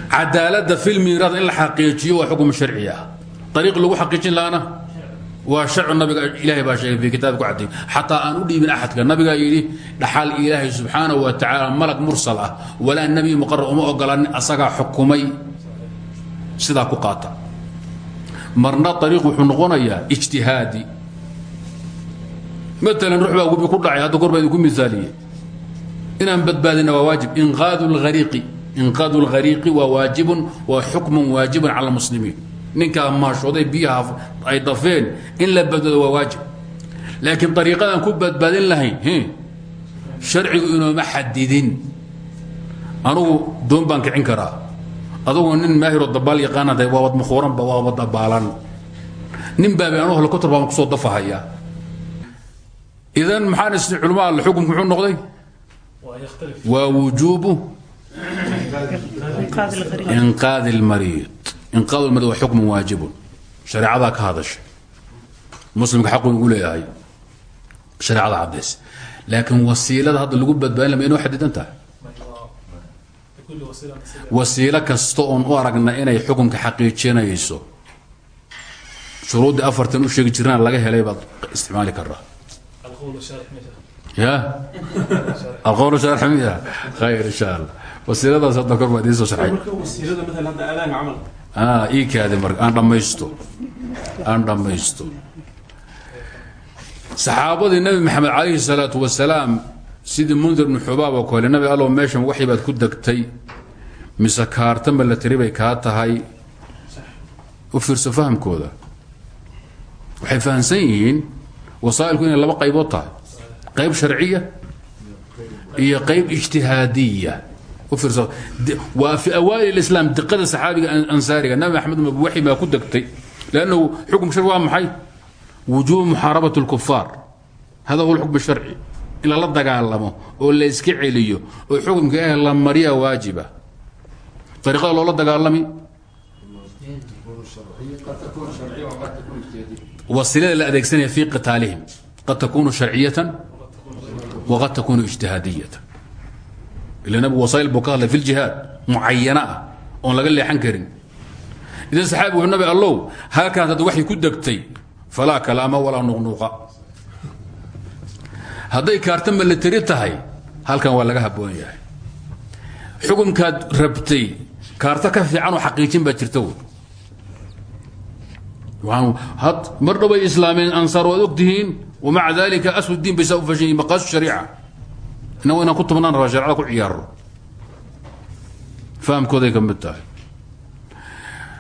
Cadaaladda filmiraad in la xaqiijiyo waa xukm sharci ah. Ariiq lagu xaqiijin laana waa harcu nabiga ilahay baa sheegay kitaab ku cadday xataa aan u dhiibin axadka nabigaa yidhi dhaxal ilaahay subxaana wa tacaala malag mursal ah. Walaa nebi muqarar uma ogolanin xukumay. Sidaa ku qaata. Marna ariiq wuxuu noqonayaa ijtihaadi. Maalan ruux baa gubi ku dhacay hadda gorbaa idinku miaaliyey inaan badbaadina waa waajib. Inqaadu lariiqi waa waajibun waa xukmun waajibun cala almuslimiin ninkaa maashooday biyaha ay dafeen in la badbaado waa waajib. Laakiin ariiqadaan ku badbaadin lahayn sharcigu inooma xadidin. Anugu doon baan kicin karaa. Adugu nin maahiroo dabaal yaqaanada waabad makhuuranba waaba dabaalan. Nin baabi anu helicopter baan ku soo dafahaya idan maxaan isni culama alle xukunku muxuu noqday? Waa wujuubu inqaadi اlmariid inqaad lmariid waa xukmun waajibun. Shareecadaa ka hadashay. Muslimka xaqu ugu leeyahay. Shareecada caddays laakiin wasiilada hadda lagu badbaadin lama inoo xadidan tahay? Wasiilo kasta oon u aragna inay xukunka xaqiijinayso. Shuruuddii afartan u sheegi jiraan laga helay baad isticmaali karaa ya? Alqowl shaarx miya. Khayr insha allah. Wasiiladaas hadda kor baa idiin soo sharxay ii kaade marka aan dhammaysto. Aan dhammaysto. Saxaabadii nabi maxamed calayhi salaatu wasalaam sidii mundir bnu xubaab oo kale nabi allow meeshan waxay baad ku degtay. Mise kaarta milatari bay kaa tahay. U fiirso fahamkooda. Waxay fahamsan yihiin wasaa'ilku inay laba qaybood tahay. Qayb sharciya iyo qayb ijtihaadiya waa fi awaal islam diada saxaabiga ansaariga. Nabi axmed waay baa ku degtay. Lannahu xukm shar waa maxay? Wujuubu muxaarabat اlkufaar hada huwa xukm sharci. In lala dagaalamo oo layska celiyo oo xukumka ilaah la mariya waajiba. Ariqada loola dagaalami? Wasilada la adeegsanaya fi qitaalihim. Qad takunu sharciyatan waqad takunu ijtihaadiyatan ila nabigu wasaa'il buu ka hadlay fi ljihaad mucayana ah laga leexan karin. Idan saxaabi wuxuu nabi allow halkaas hadda waxay ku degtay falaa kalaama walaa nuqnuuqa. Hadday kaarta milatari tahay halkan waa laga habboon yahay. Xukumkaad rabtay kaarta ka fiicanoo xaqiijin baa jirta mar dhoway islaameen ansaar waad og tihiin wamaca dalika aswdiin bay saa u fashan innagu inaan ku tubnaan rabaa sharecada ku ciyaaro fahamkooday ka mid tahay.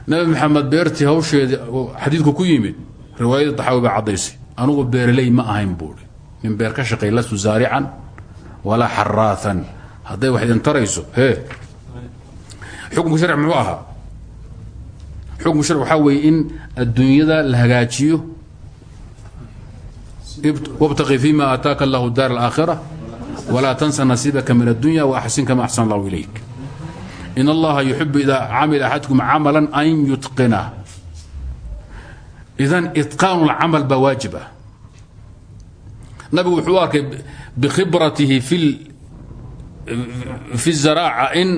Nabi maxamed beertii hawsheedii xadiidku ku yimid riwaayada taxaawi baa caddaysay anugu beeraley ma ahayn buuri nin beer ka shaqay lastu zaarican walaa xaraaan hadday wax idin tarayso hee xukumka sharci muxuu ahaa? Xukumka sharci waxaa weeye in adduunyada la hagaajiyo. Wabtaqi fima aataaka allahu daar alaakhira walaa tansa nasiibaka min addunya waaxsin kama axsan allahu ilayk. In allaha yuxibu idaa camila axadkum camalan an yutqinah idan itqaanu lcamal baa waajib ah nabigu wuxuu u arkay bikhibratihi fi zaraaca in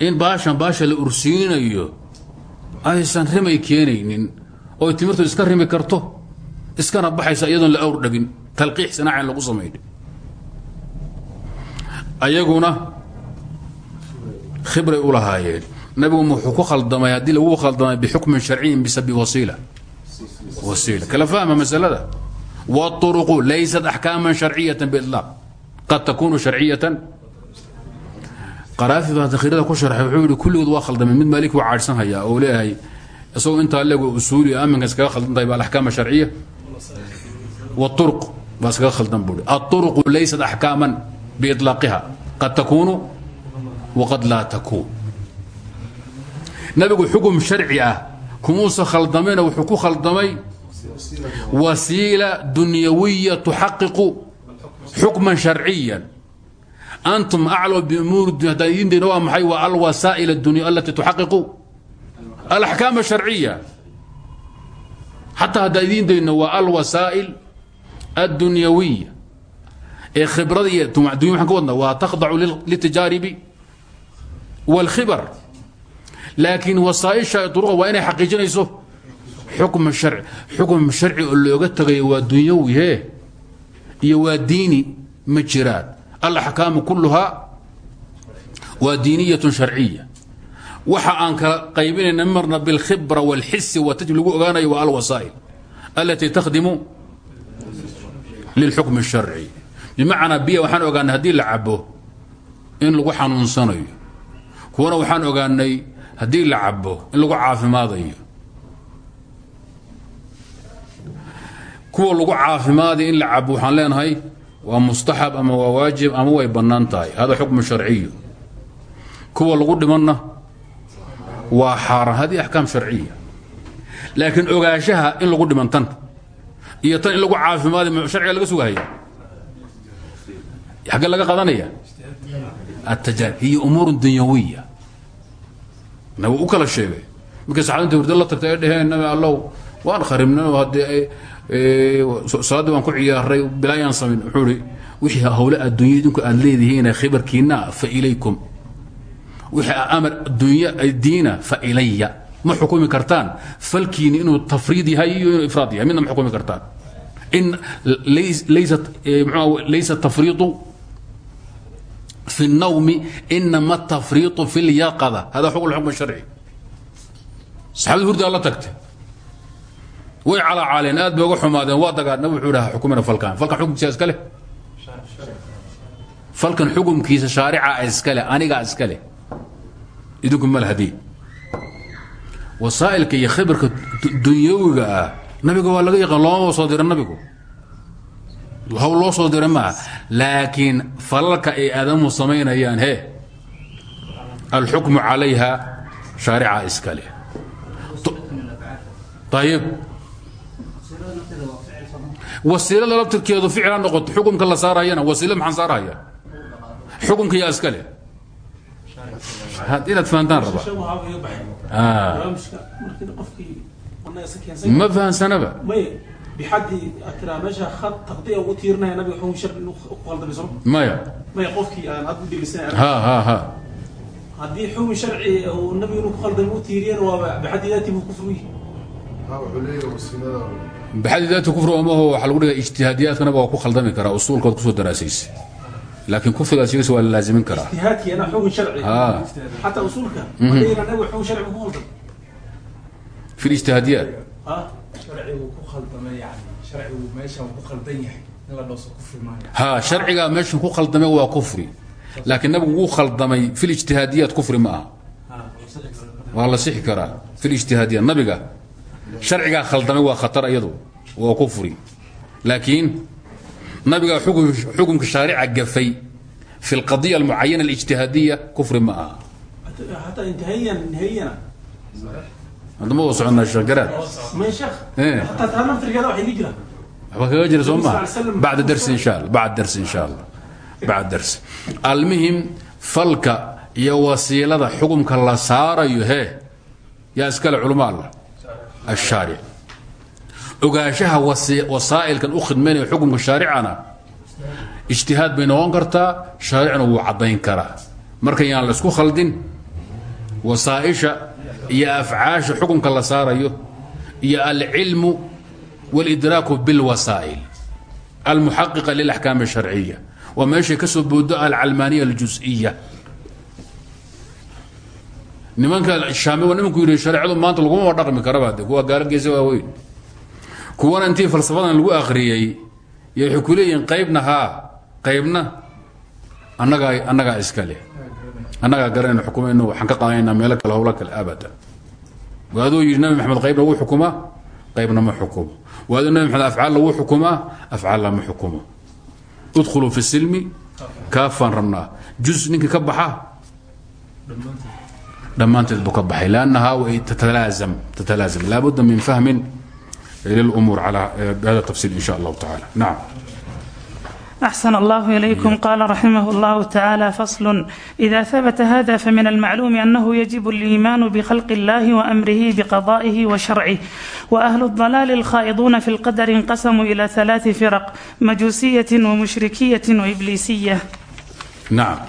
in baashan baasha la ursiinayo aysan rimay keenaynin oo timirtu iska rimi karto iskana baxaysa iyadoon la awr dhabin talqiix sanaacan lagu samaynin ayaguna khibray u lahaayeen nabigu wuxuu ku khaldamay haddii lagu khaldamay bixukmin sharciyin mise biwasiila wasiila kala fahma masalada wاطرق laysat أحكاama شharciyaة بإطلاq qad takunu شharciyaة qaraafi baa dakhirada ku sharxay wuxuu yihi kulligood waa khaldameen mid maaliki waa caadhsan hayaa oo leeyahay isagoo intaa lego usuuli aminka iskaga khaldan tahay baa alaxkaam sharciya wاطرق baa iskaga khaldan buui الطرق laysat أحكاama بإطلاqiha qad takunu وqad laa takun nabigu xukم sharci ah kumuusa khaldamena wuxuu ku khaldamay wasiila dunyawiya tuxaqiqu xukman sharciya antum aclaw biumuuri dunya haddaan idiin dayna waa maxay waa alwasaa'il addunya alati tuxaqiqu alaxkaam asharciya xataa haddaan idiin dayno waa alwasaa'il addunyawiya ee khibrada iyo dunya waxaan ka wadna waa takhdacu litijaaribi wاlkhibar laakiin wasaaisha duruqa waa inay xaqiijinayso xukm harci xukm sharci oo looga tagayo waa dunyawi he iyo waa diini ma jiraan alaxkaamu kuluhaa waa diiniyatun sharciya waxa aan kala qaybinayna marna bilkhibra wاlxisi wataj lagu ogaanayo waa alwasaa'il alatii takhdimu lilxukm الsharci bimacnaa biya waxaan ogaanay haddii la cabo in lagu xanuunsanayo. Kuwana waxaan ogaanay haddii la cabo in lagu caafimaadayo. Kuwa lagu caafimaadaya in la cabo waxaan leenahay waa mustaxab ama waa waajib ama way bannaan tahay. Hada xukmu sharciyu. Kuwa lagu dhimanna waa xaaraan haddii axkaam sharciya. Laakiin ogaanshaha in lagu dhiman tan iyo tan in lagu caafimaadi sharciga laga sugahaya xaggee laga qadanaya atajaarib hiyo umuurun dunyawiya nabi u kala sheegay markay saxaabinta hurdo la tagtay ay dheheen nabi allow waan kharibnay oo haddee salaaddii waan ku ciyaaray bilaayaan samayn wuxuu ihi wixii hawle adduunya idinku aad leedihiin khibarkiina fa ilaykum wixii amar adduunya diina fa ilaya ma xukumi kartaan falkiini inuu tafriid yahay iyo inuu ifraad yahay midna ma xukumi kartaan in laysa laysa tafriidu في النوم إنما التفريط في اليقظة هذا حكم الحكم الشرعي صحابة هردا لا تكتب way calacaaleen aad bay uga xumaadeen waa dagaadna wuxuu dhaha xukumina falkan falkan xukumkiisa iska leh falkan xukumkiisa shaarica iska leh anigaa iska leh idinku ma lahadii wasaa'ilka iyo khibirka dunyawiga ah nabiga waa laga yaqaan loomaba soo dira nabigu haw loo soo dira maaha laakiin falalka ay aadamuhu samaynayaan he alxukmu calayha shaarica iska leh. Ayib wasiilada laftirkeedu ficil ha noqoto xukumka la saarayana wasiila maxaan saaraya xukumka yaa iska leh. Inaad fahantaan raba ma fahansanaba bixaddi tiraa meesha khad taqdiya ugu tiirinaya nabiga xukun shar inuu ku qaldamay soo maya maya qofkii aan had u dhegeysanay ha ha ha haddii xukun sharci uu nabiga inuu ku qaldamay u tiiriyana waa bixaddi daati buu kufru yihi baxadi daati kufri omaho waxaa lagu dhigaa ijtihaadiyaadkanaba waa ku khaldami karaa usuulkood ku soo daraasaysa laakiin kufrigaas sheegaysa waa la laazimin karaa ijtihaadkii ana xukun sharci Ah. xataa usuulka hadayna nabiga xukun sharci ku qaldamay fi lijtihaadiyaat harcigu ku khaldamay ku khaldamay waa kufri. Laakiin nabigu wuu khaldamay fi lijtihaadiyaat kufri ma aha waa la sixi karaa nabiga sharcigaa khaldamay waa khatar iyadu waa kufri. Laakiin nabigaa xukumka shaarica gafay fi alqadiya almucayana alijtihaadiya kufri ma aha haddama waa soconaa shagaraad waxba kaga jira soo maa bacda darsi insha alla bacd darsi insha allah bacd darsi almihim falka iyo wasiilada xukumka la saarayo hee yaa iskale culamaa allah. Ashaaric ogaanshaha wasaa'ilkan u khidmaynaya xukumka shaaricana ijtihaad bay noqon kartaa shaaricna wuu caddayn karaa marka yaan la isku khaldin. Wasaaisha iyo afcaasha xukumka la saarayo iyo alcilmu wاlidraaku biاlwasaa'il almuxaqiqa lilaxkaam الsharciya waa meeshay ka soo boodo alcalmaaniya اljus-iya nimanka shaami waa nimanku yidhi shareecadu maanta laguma dhaqmi karaba de kuwa gaalo geesa waaweyn kuwana intii falsafadan lagu akhriyey yo waxay ku leeyihiin qaybna haa qaybna annagaa annagaa iska leh annagaa garanayna xukumayno waxaan ka qaadanaynaa meelo kale howlo kale abada waaduu yidhi nabi maxamed qaybna wuu xukumaa qaybna ma xukumo. Waaduu nabi maxamed afcaal lagu xukumaa afcaal lama xukumo. Udkhuluu fi silmi kaafaan rabnaa juz ninkii ka baxa dhammaanteed buu ka baxay. Lannaha tatalaazam tatalaazam laabudda min fahmin lilumuur cala hada tafsiil in sha allahu tacaala. Nacam أحسن الله إليكم قال رحمه الله تعالى فصل إذا ثبت هذا فمن المعلوم أنه يجب الإيمان بخلق الله وأمره بقضائه وشرعه وأهل الضلال الخائضون في القدر انقسموا إلى ثلاث فرق مجوسية ومشركية وإبليسية nacam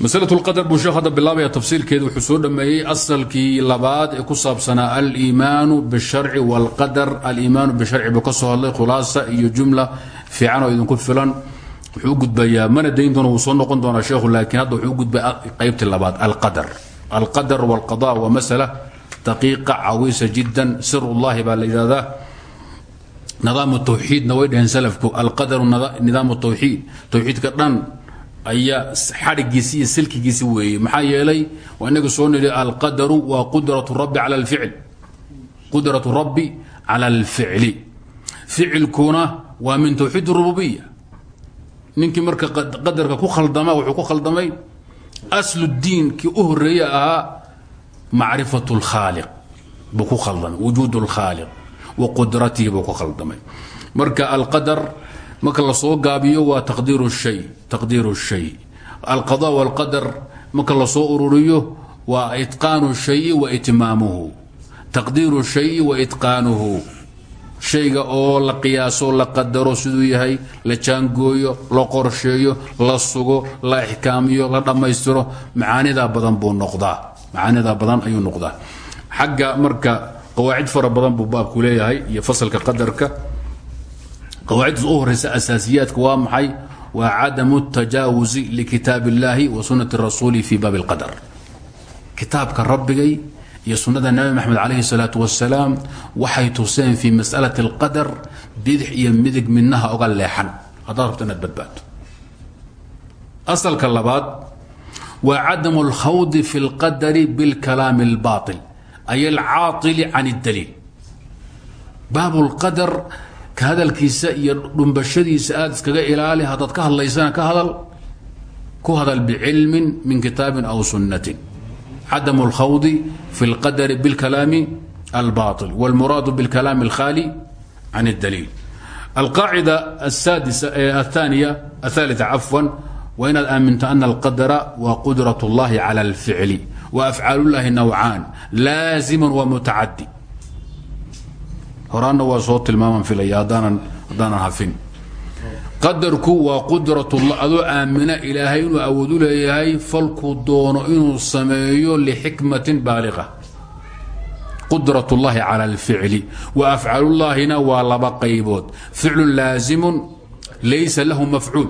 masalatu lqadar buu sheekh hadda bilaabaya tafsiilkeeda wuxuu soo dhameeyey asalkii labaad ee ku saabsanaa aliimaanu bisharci walqadar aliimaanu bisharci buu ka soo hadlay khulaasa iyo jumla fiican oo idinku filan wuxuu u mana dayn doona soo noqon doonaa sheekhu laakiin hadda wuxuu u gudbaya qaybtii labaad alqadar. Alqadar walqada waa masala daqiiqa cawiisa jiddan sirullahi baa la yidhahdaa nidaam tawxiidna way dhaheen salafku. Alqadaru nidaam tawxiid. Tawxiidka dhan ayaa xadhigiisi iyo silkigiisi weeye. Yeelay waa inaga soo nidhi alqadaru waa qudratu rabbi cala alficl qudratu rabbi cala alficli ficilkuna waa min tawxiid rububiya ninkii marka qadarka ku khaldama wuxuu ku khaldamay aslu diin kii u horeeye ahaa macrifat اlkhaaliq buu ku khaldamay wujuud اlkhaaliq wa qudratihi buu ku khaldamay marka alqadar marka la soo gaabiyo waa taqdiir الshay taqdiir الshay alqada wاlqadar marka la soo ururiyo waa itqaanu الshayi wa itmaamuhu taqdiiru الshayi wa itqaanuhu shayga oo la qiyaaso la qadaro siduu yahay la jaangooyo la qorsheeyo la sugo la ixkaamiyo la dhammaystiro macaanidaa badan buu noqdaa. Macaanidaa badan ayuu noqdaa. Xagga marka qawaacid fara badan buu baabku leeyahay iyo fasalka qadarka. Qawaaciddaas u horeysa asaasiyaadka waa maxay? Waa cadamu tajaawuzi likitaab illaahi wa sunnati rasuuli fi baabi اlqadar kitaabka rabbigay iyo sunada nabi maxamed calayhi salaatu wasalaam waxay tuseen fii masalati alqadar bidix iyo midig midnaha oga leexan. Haddaad rabto inaad badbaado asalka labaad waa cadamu alkhawdi fi lqadari bilkalaami albaail ay alcaaili can اdaliil baabu lqadar ka hadalkiisa iyo dhumbashadiisa aada iskaga ilaali haddaad ka hadlaysana ka hadal ku hadal bicilmin min kitaabin aw sunnatin cadamu اlkhawdi fi اlqadari biاlkalaami albaطil wاlmuraadu biاlkalaami اlkhaali can اdaliil alqaacida asaadisa athaniya athalitثa cafwan waa inaad aaminto ana alqadara waa qudraة اllahi calى اlficli wa afcaal اllahi nawcaan laazimu wa mutacadi horaanna waa soo tilmaaman filaya haddaanan haddaanan hafin qadarku waa qudratullah adoo aamina ilaahay inuu awood u leeyahay falkuu doono inuu sameeyo lixikmatin baaliqa. Qudrat ullahi cala alficli. Wa afcalullaahina waa laba qaybood. Ficlun laazimun laysa lahu mafcuul.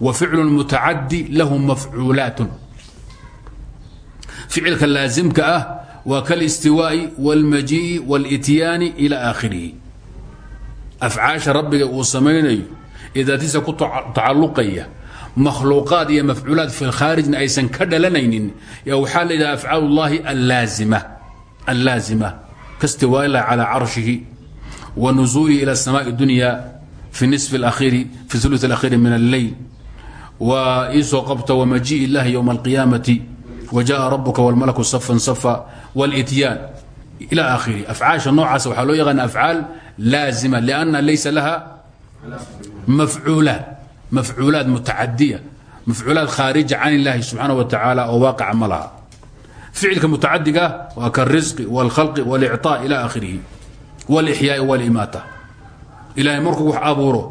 Wa ficlun mutacadi lahu mafcuulaatun. Ficilka laasimka ah waa kalistiwaa'i wاlmajii'i wاlityaani ila aakhirihi afcaasha rabbiga uu samaynayo ee daatiisa ku tacalluqaya makhluuqaad iyo mafcuulaad fi khaarijna aysan ka dhalanaynin yaa waxaa la yidhaha afcaal اllahi allaazima allaazima kastiwaa'ilah calى carshihi wa nuzuulihi ilى الsamaءi اdunya fi nisfi اlakhiiri fi uluث اlakhiiri min alleyl wa iisoo qabta wamajiiء illahi ywma اlqiyaamati وجاء ربka والملك صفا صفا واlإتyاn إلى آkhره أفعاaشha noocaas waxaa loo yaqaana أفعاaل lاaزمة لأنa laysa laha mafcuulaat mafcuulaat mutacadiya mafcuulaat khaarija can اllahi subxaanaه وataعaalى oo waaqica ma laha ficilka mutacadiga waa kaالrisqi واlkhalqi واlإعطاء إلى آkhirihi واlإحyaaءi واlإmaatة ilahay markuu wax abuuro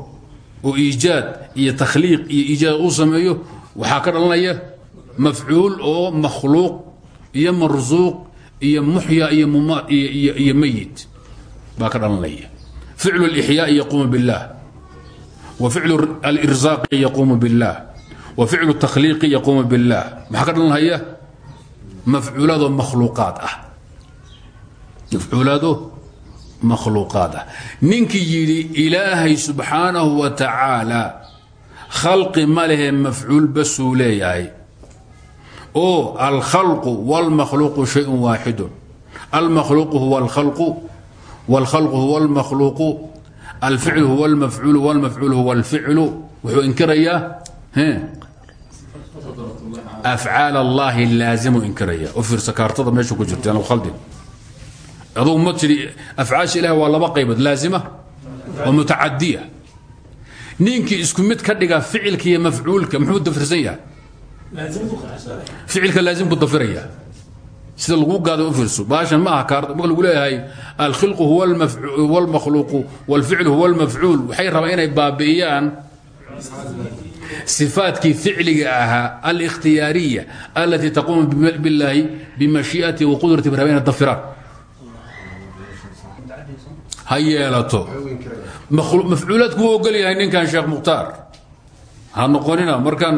oo iijaad iyo takhliiq iyo iijaad u sameeyo waxaa ka dhalanaya mafcuul oo makhluuq iyo marsuuq iyo muxya iyo meyit baa ka dhalanaya ficlu اlإxyaaءi yaquumu biاllah wa ficlu alirzaaqi yaquumu biاllah wa ficlu اtakhliiqi yaquumu biاllah maxaa ka dhalanhaya mafcuulaadoo makhluuqaad ah mafcuulaado makhluuqaad ah ninkii yidhi ilaahay subxaanahu wa tacaala khalqi ma lehe mafcuul basuu leeyahay oo alkhalqu wاlmakhluuqu shayء waaxidu almakhluuqu huwa اlkhalqu wاlkhalqu huwa اlmakhluuqu alficlu huwa اlmafcuulu wاlmafcuul huwa اlficlu wuxuu inkirayaa afcaal اllahi laazimu inkiraya u fiirsa kaartada meesha ku jirta khaldin adugu ma tidhi afcaasha ilahi waa laba qaybood laazima wa mutacadiya ninkii isku mid ka dhiga ficilka iyo mafcuulka muxuu dafirsan yahay ficilka laazimku dafiraya sida lagu gaado u fiirso baashan ma aha kaar marka lagu leeyahay alkhilqu huwa اlmakhluuqu wاlficlu huwa اlmafcuul waxay rabaan inay baabi'iyaan صifaadkii ficliga ahaa alikhtiyaariya alatii taquumu biاllaahi bimashii'atihi wa qudrati rabaa inay dafiraan ha yeelato mafcuulaadku wuu ogol yahay ninkan sheekh mukhtaar ha noqonina markaan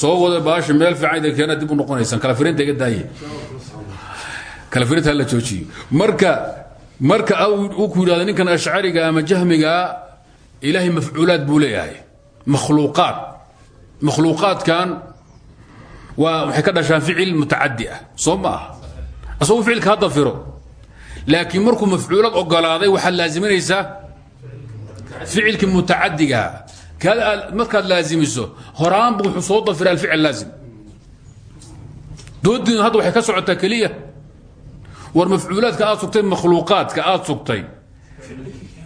soo wada baasha meel fiican idin keena dib u noqonaysaan kala firinta iga daaye kala firinta hala joojiyo. Marka marka uu ku yidhahdo ninkan ashcariga ama jahmigaa ilaahay mafcuulaad buu leeyahay. Makhluuqaad. Makhluuqaadkan waa waxay ka dhashaan ficil mutacadi ah. Soo ma aha. Asagu ficilka ha dafiro laakiin markuu mafcuulad ogolaaday waxaad laaziminaysaa ficilkii mutacadigaha markaad laazimiso horaanbu wuxuu soo dafira alficil laazim. Doodiina hadda waxay ka socotaa keliya war mafcuulaadka aad sugtay makhluuqaadka aad sugtay.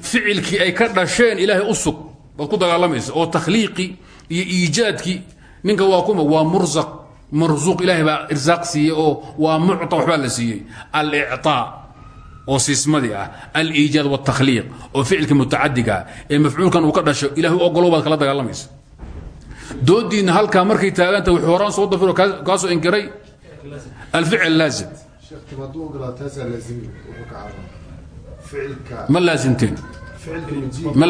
Ficilkii ay ka dhasheen ilaahay u sug. Baad ku dagaalamaysa oo takhliiqi iyo iijaadkii ninka waa kuma waa mursaq marsuuq ilaahay baa irsaaq siiyey oo waa mucta waxbaa la siiyey. Alicطaa oo siismadii ah. Aliijaad wاtakhliiq oo ficilka mutacadiga ah. Ee mafcuulkan uu ka dhasho ilahay u ogolow kala dagaalamaysa doodiinna halkaa markay taaganta wuxuu horaan soo dafiro kaasoo inkiray. Alficl laazim ma yujiib ma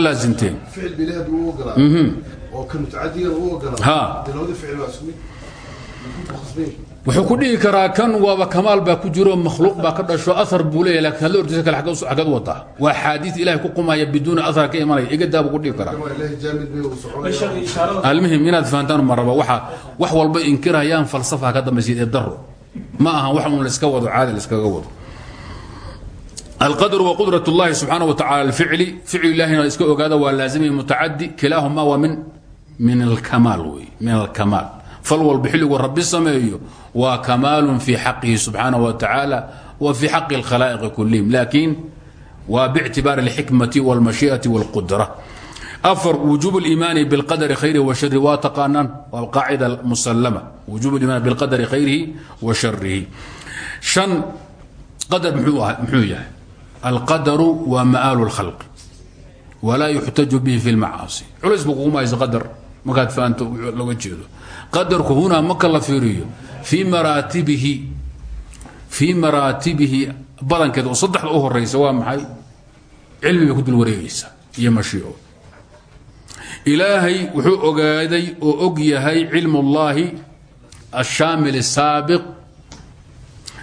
khasbayn wuxuu ku dhihi karaa kan waaba kamaal baa ku jiro makhluuq baa ka dhasho aar buu leeya laakiin hadla ortisa kale xagad wataa waa xaadii ilahay ku qumaya biduuni aar ka imanaya igadaa buu ku dhihi karaa almuhim inaad fahantaan ma raba waxa wax walba inkirayaan falsafa ka dambaysa ee daro ma aha wax uun laiska wado caadi laiskaga wado القدر وقدرة الله سبحانه وتعالى الفعل فعل الله اسك اوغادا ولازم متعدي كلاهما ومن من الكمال وي من الكمال فالول بحل ورب السماء وكمال في حقه سبحانه وتعالى وفي حق الخلائق كلهم لكن وباعتبار الحكمة والمشيئة والقدرة أفر وجوب الإيمان بالقدر خيره وشره وتقانا والقاعدة المسلمة وجوب الإيمان بالقدر خيره وشره شن قدر محوية القدر ومآل الخلق ولا يحتج به في المعاصي علس بقوما إذا قدر ما قد فأنت لو جيدو قدرك هنا ما كلا فيريو في مراتبه في مراتبه بدن كده وصدح له الرئيس waa maxay cilmiga ku dul wareegaysa iyo mashiico ilaahay wuxuu ogaaday oo og yahay cilm ullahi الشامل السابق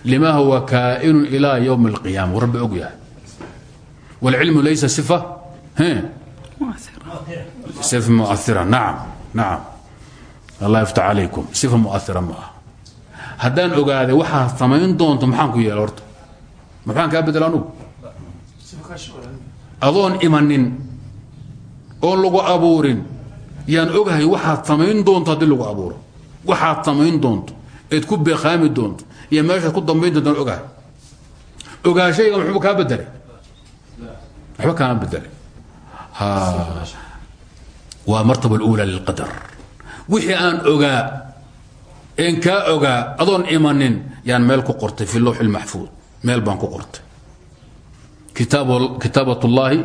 لما هو كائن إلى يوم القيامة ورب og yahay والعلم ليس صفة ها صفة مؤثرة نعم نعم الله يفتح عليكم صفة مؤثرة معها haddaan ogaaday waxaa samayn doonto maxaan ku yeela horta maxaan kaa bedel anugu adoon imanin oon lagu abuurin yaan ogahay waxaad samayn doonto haddii lagu abuuro waxaad samayn doonto eed ku beeqaami doonto iyo meeshaad ku dambayn doontaan ogahay ogaashayga muxuu kaa bedelay waxba kaama bedelay ha waa martaba اluulى lilqadar wixii aan ogaa een kaa ogaa adoon imanin yaan meel ku qortay fi lowx اlmaxfuud meel baan ku qortay kitaabat اllahi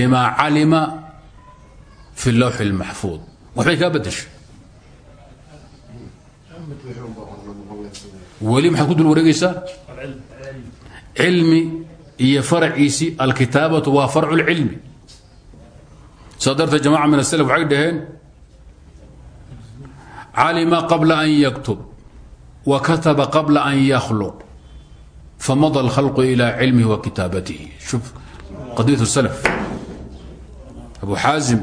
lima calima fi lowx اlmaxfuud waxbay kaa bedeshay weli maxaad ku dul wareegaysaa cilmi iyo faraciisii alkitaabatu waa farcu اlcilmi saa darteed jamaca min aslf waxay dhaheen calima qabla an yaktub wa kataba qabla an yakhluq famada alkhalqu ila cilmihi wa kitaabatihi qadiyat salaf. Abu xaazim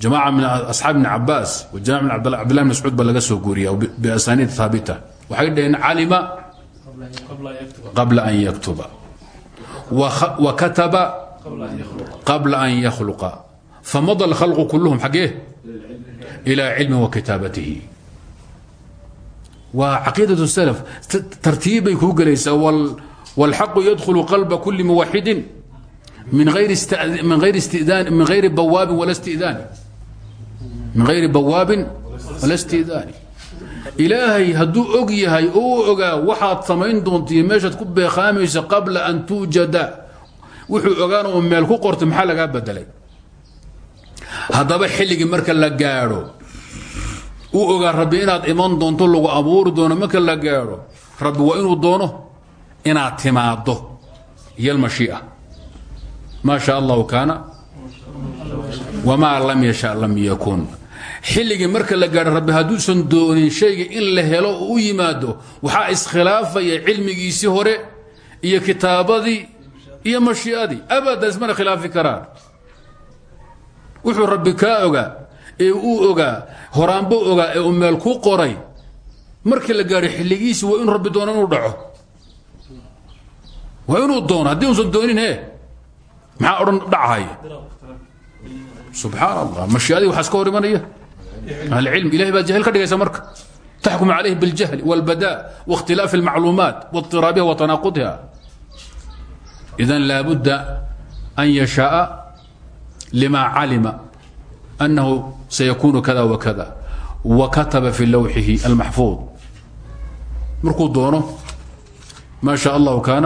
jamaaca min asxaabi bni cabaas wa jamac min cabdillahi bn mascuud baa laga soo guuriya biasaniid haabita waxay dhaheen calima qabla an yaktuba. Wa kataba qabla an yakhluqa. Famada alkhalqu kulluhum xaggee? Ilaa cilmi wa kitaabatihi. Waa caqiidat salaf tartiibbay kuu gelaysaa walxaqu yadkhulu qalba kuli muwaxidin min ayri bawaabin wala stidaani min ayri bawaabin wala stidaani ilaahay hadduu og yahay oo u ogaa waxaad samayn doonta iyo meeshaad ku beekaamaysa qabla an tuujada wuxuu ogaana uu meel ku qorta maxaa lagaa bedelay haddaba xilligii marka la gaadho uu ogaa rabbi inaad iman doonto lagu abuuri doono marka la gaadho rabbi waa inuu doono inaad timaaddo iyalmashiia maa sha allahu kaana. Wamaa lam yasha lam yakun. Xilligii marka la gaadho rabbi hadduusan doonin shayga in la helo oo u yimaado waxaa iskhilaafaya cilmigiisii hore iyo kitaabadii iyo mashii'adii. Abadan ismana khilaafi karaan. Wuxuu rabbi kaa ogaa ee uu ogaa horaanbo ogaa ee uu meel ku qoray. Markii la gaadho xilligiisi waa inuu rabbi doono inuu dhaco. Waa inuu doono haddii uusan doonin he maxaa odhan dhachaya subxaan allah mashiiadii waxaa iska hor imanaya ahlicilm ilahay baa jahil ka dhigaysa marka taxkum calayhi biاljahli wاlbada waاkhtilaafi اlmacluumaat واضطiraabiha watanaaqudiha idan laabudda an yashaaءa lima calima أنه سيكون كذا وكذا وكتب في لوحه المحفوظ markuu doono ما شhاء الله كان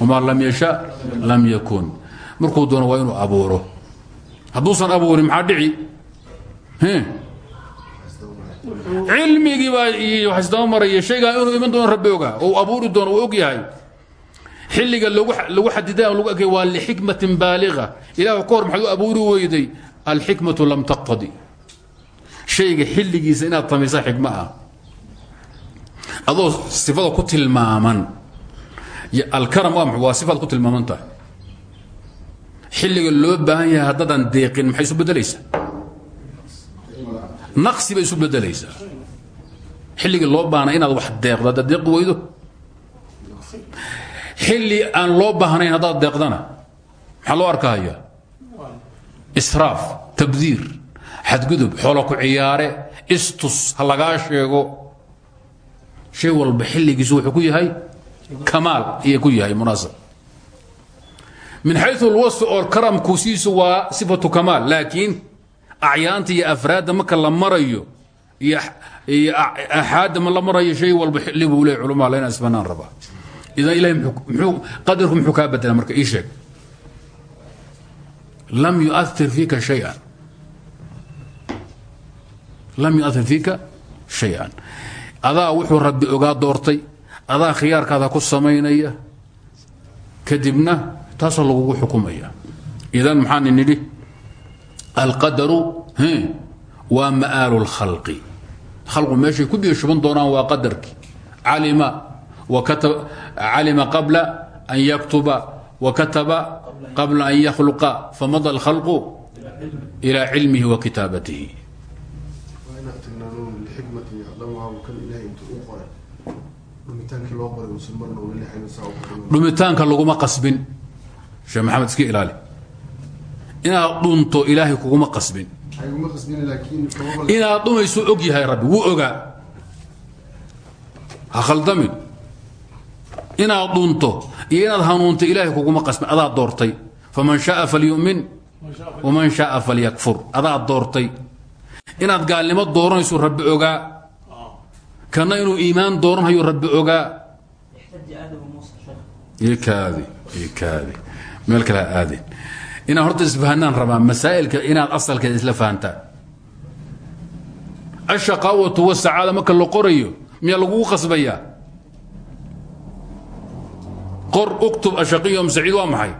وma لم يشhاء لم يكن markuu doono waa inuu abuuro. Hadduusan abuurin maxaa dhici? Cilmigii baa isdaba maraya. Shaygaa inuu iman doono rabbi ogaa ou abuuri doono uu og yahay. Xilliga lagu xadiday lagu ekay waa lixikmatin baaliga. Ilah ka hor maxaad u abuuri weyday. Alxikmatu lam taqtadi. Shayga xilligiisa inaad tamaysa xikmo ah. Adoo sifada ku tilmaaman. Alkaram waa sifaad ku tilmaaman tahay xilliga loo baahan yahay haddaadan deeqin maxay isu bedelaysaa naqsi bay isu bedelaysaa xilligii loo baahna inaad wax deeqdo haddaad weydo xilli aan loo baahnayn haddaad deeqdana maxaa loo arkahaya israaf tabdiir xadgudub xoolo ku ciyaare istus ha sheego. Shay walba xilligiisu wuxuu ku yahay kamaal iyo ku yahay munaasab min xayu lwasf oo karamkusiisu waa sifatu kamaal laakiin acyaanta iyo afraadda marka la marayo iyo axaadda ma la marayo shay walba xilli buu leey culmaa la inaan isbanaan rabaa. Idan ilahay qadarku muxuu kaa bedela marka ii sheeg. Lam yuair fiika hayan lam yuair fiika shay-an. Adaa wuxuu rabbi ogaa doortay adaa khiyaarkaada ku samaynaya. Kadibna taasoo lagugu xukumaya. Idan maxaan nidhi? Alqadaru waa ma'aalu اlkhalqi khalqu meeshay ku biyo shuban doonaan waa qadarkii calima calima qabla an yaktuba wakataba qabla an yakhluqa. Famada alkhalqu ilaa cilmihi wa kitaabatihi. Dhumitaanka laguma qasbin sheekh maxamed iska ilaali. Inaad dhunto ilaahay kuguma qasbin. Inaad dhumaysu og yahay rabbi wuu ogaa. Ha khaldamin inaad dhunto iyo inaad hanuunto ilaahay kuguma qasbin adaa doortay. Faman shaaa falyumin waman shaaa falyakfur adaa doortay. Inaad gaalnimo dooranaysu rabbi ogaa. Kana inuu iimaan dooranhayo rabbi ogaa meel kale ha aadeen inaad horta isfahanaan rabaa masaa'ilka inaad asalkeeda isla fahantaan ashaqaawatu wasacaada marka la qorayo miyaa lagugu qasbayaa? Qor uktub ashaqiyom saciid waa maxay?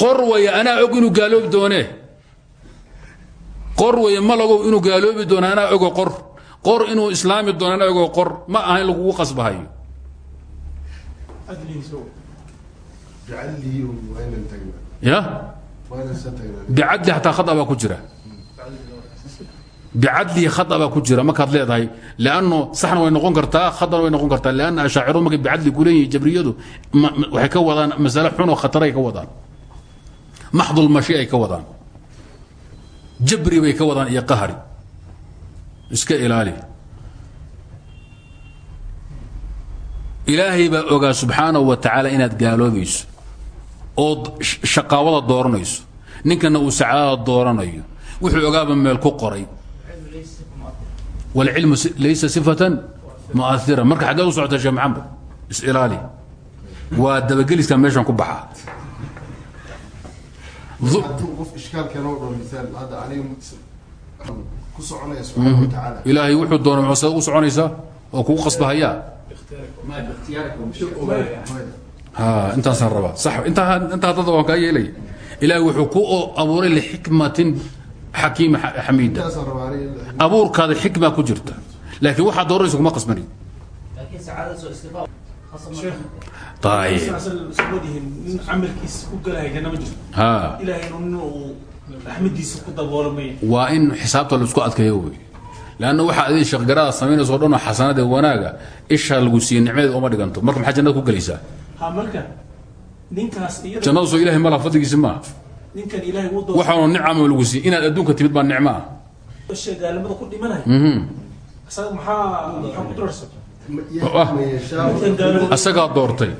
Qor waya anaa og inuu gaaloobi doonee qor waya malagow inuu gaaloobi doono anaa ogo qor. Qor inuu islaami doono anaa ogo qor. Ma aha in lagugu qasbahayo ya bicadli xataa khada baa ku jira bicadlihi khada baa ku jira markaad leedahay lanno saxna way noqon kartaa khadana way noqon kartaa lanna ashaaciradu markay bicadli ku leeyihiin jabriyadu waxay ka wadaan masale xunoo khataray ka wadaan maxdulmashi ay ka wadaan jabri bay ka wadaan iyo qahari iska ilaali ilaahay baa ogaa subxaanahu wa tacaala inaad gaaloobayso ood shaqaawada dooranayso ninkana uu sacaadada dooranayo. Wuxuu ogaaba meel ku qoray. Wاlcilmu laysa sifatan muaira marka xaggeed u socota sheekh maxamed isilaali waa dabageliska meeshan ku wa tacaala ilaahay wuxuu doona sada u soconaysaa oo kugu qasbahayaa. Ha intaasaan rabaa. Sax intaa dada waan kaa yeelaya ilaahay wuxuu ku abuuray lixikmatin xakiima xamiida. Abuurkaada xikma ku jirta. Laakiin waxaad dooranaysa kuma qasbanayo waa in xisaabta la isku adkeeyo wey. Lanna waxaa adii shaqgarada samaynayso o dhan oo xasanadee wanaaga ishaa lagu siiye nicmadeed uma dhiganto. Marka maxaa jannada ku gelaysaa ha marka ninkaas iyada jannadu soo ilahay malaha fadligiisi maaha ninkan ilaahay uu waxaanu nicamo lagu siiye inaad adduunka timid baa nicmo ah mhm. Isaga maxaa maxaa ku durarsan Ma- yahdi man yashaa asagaa doortay.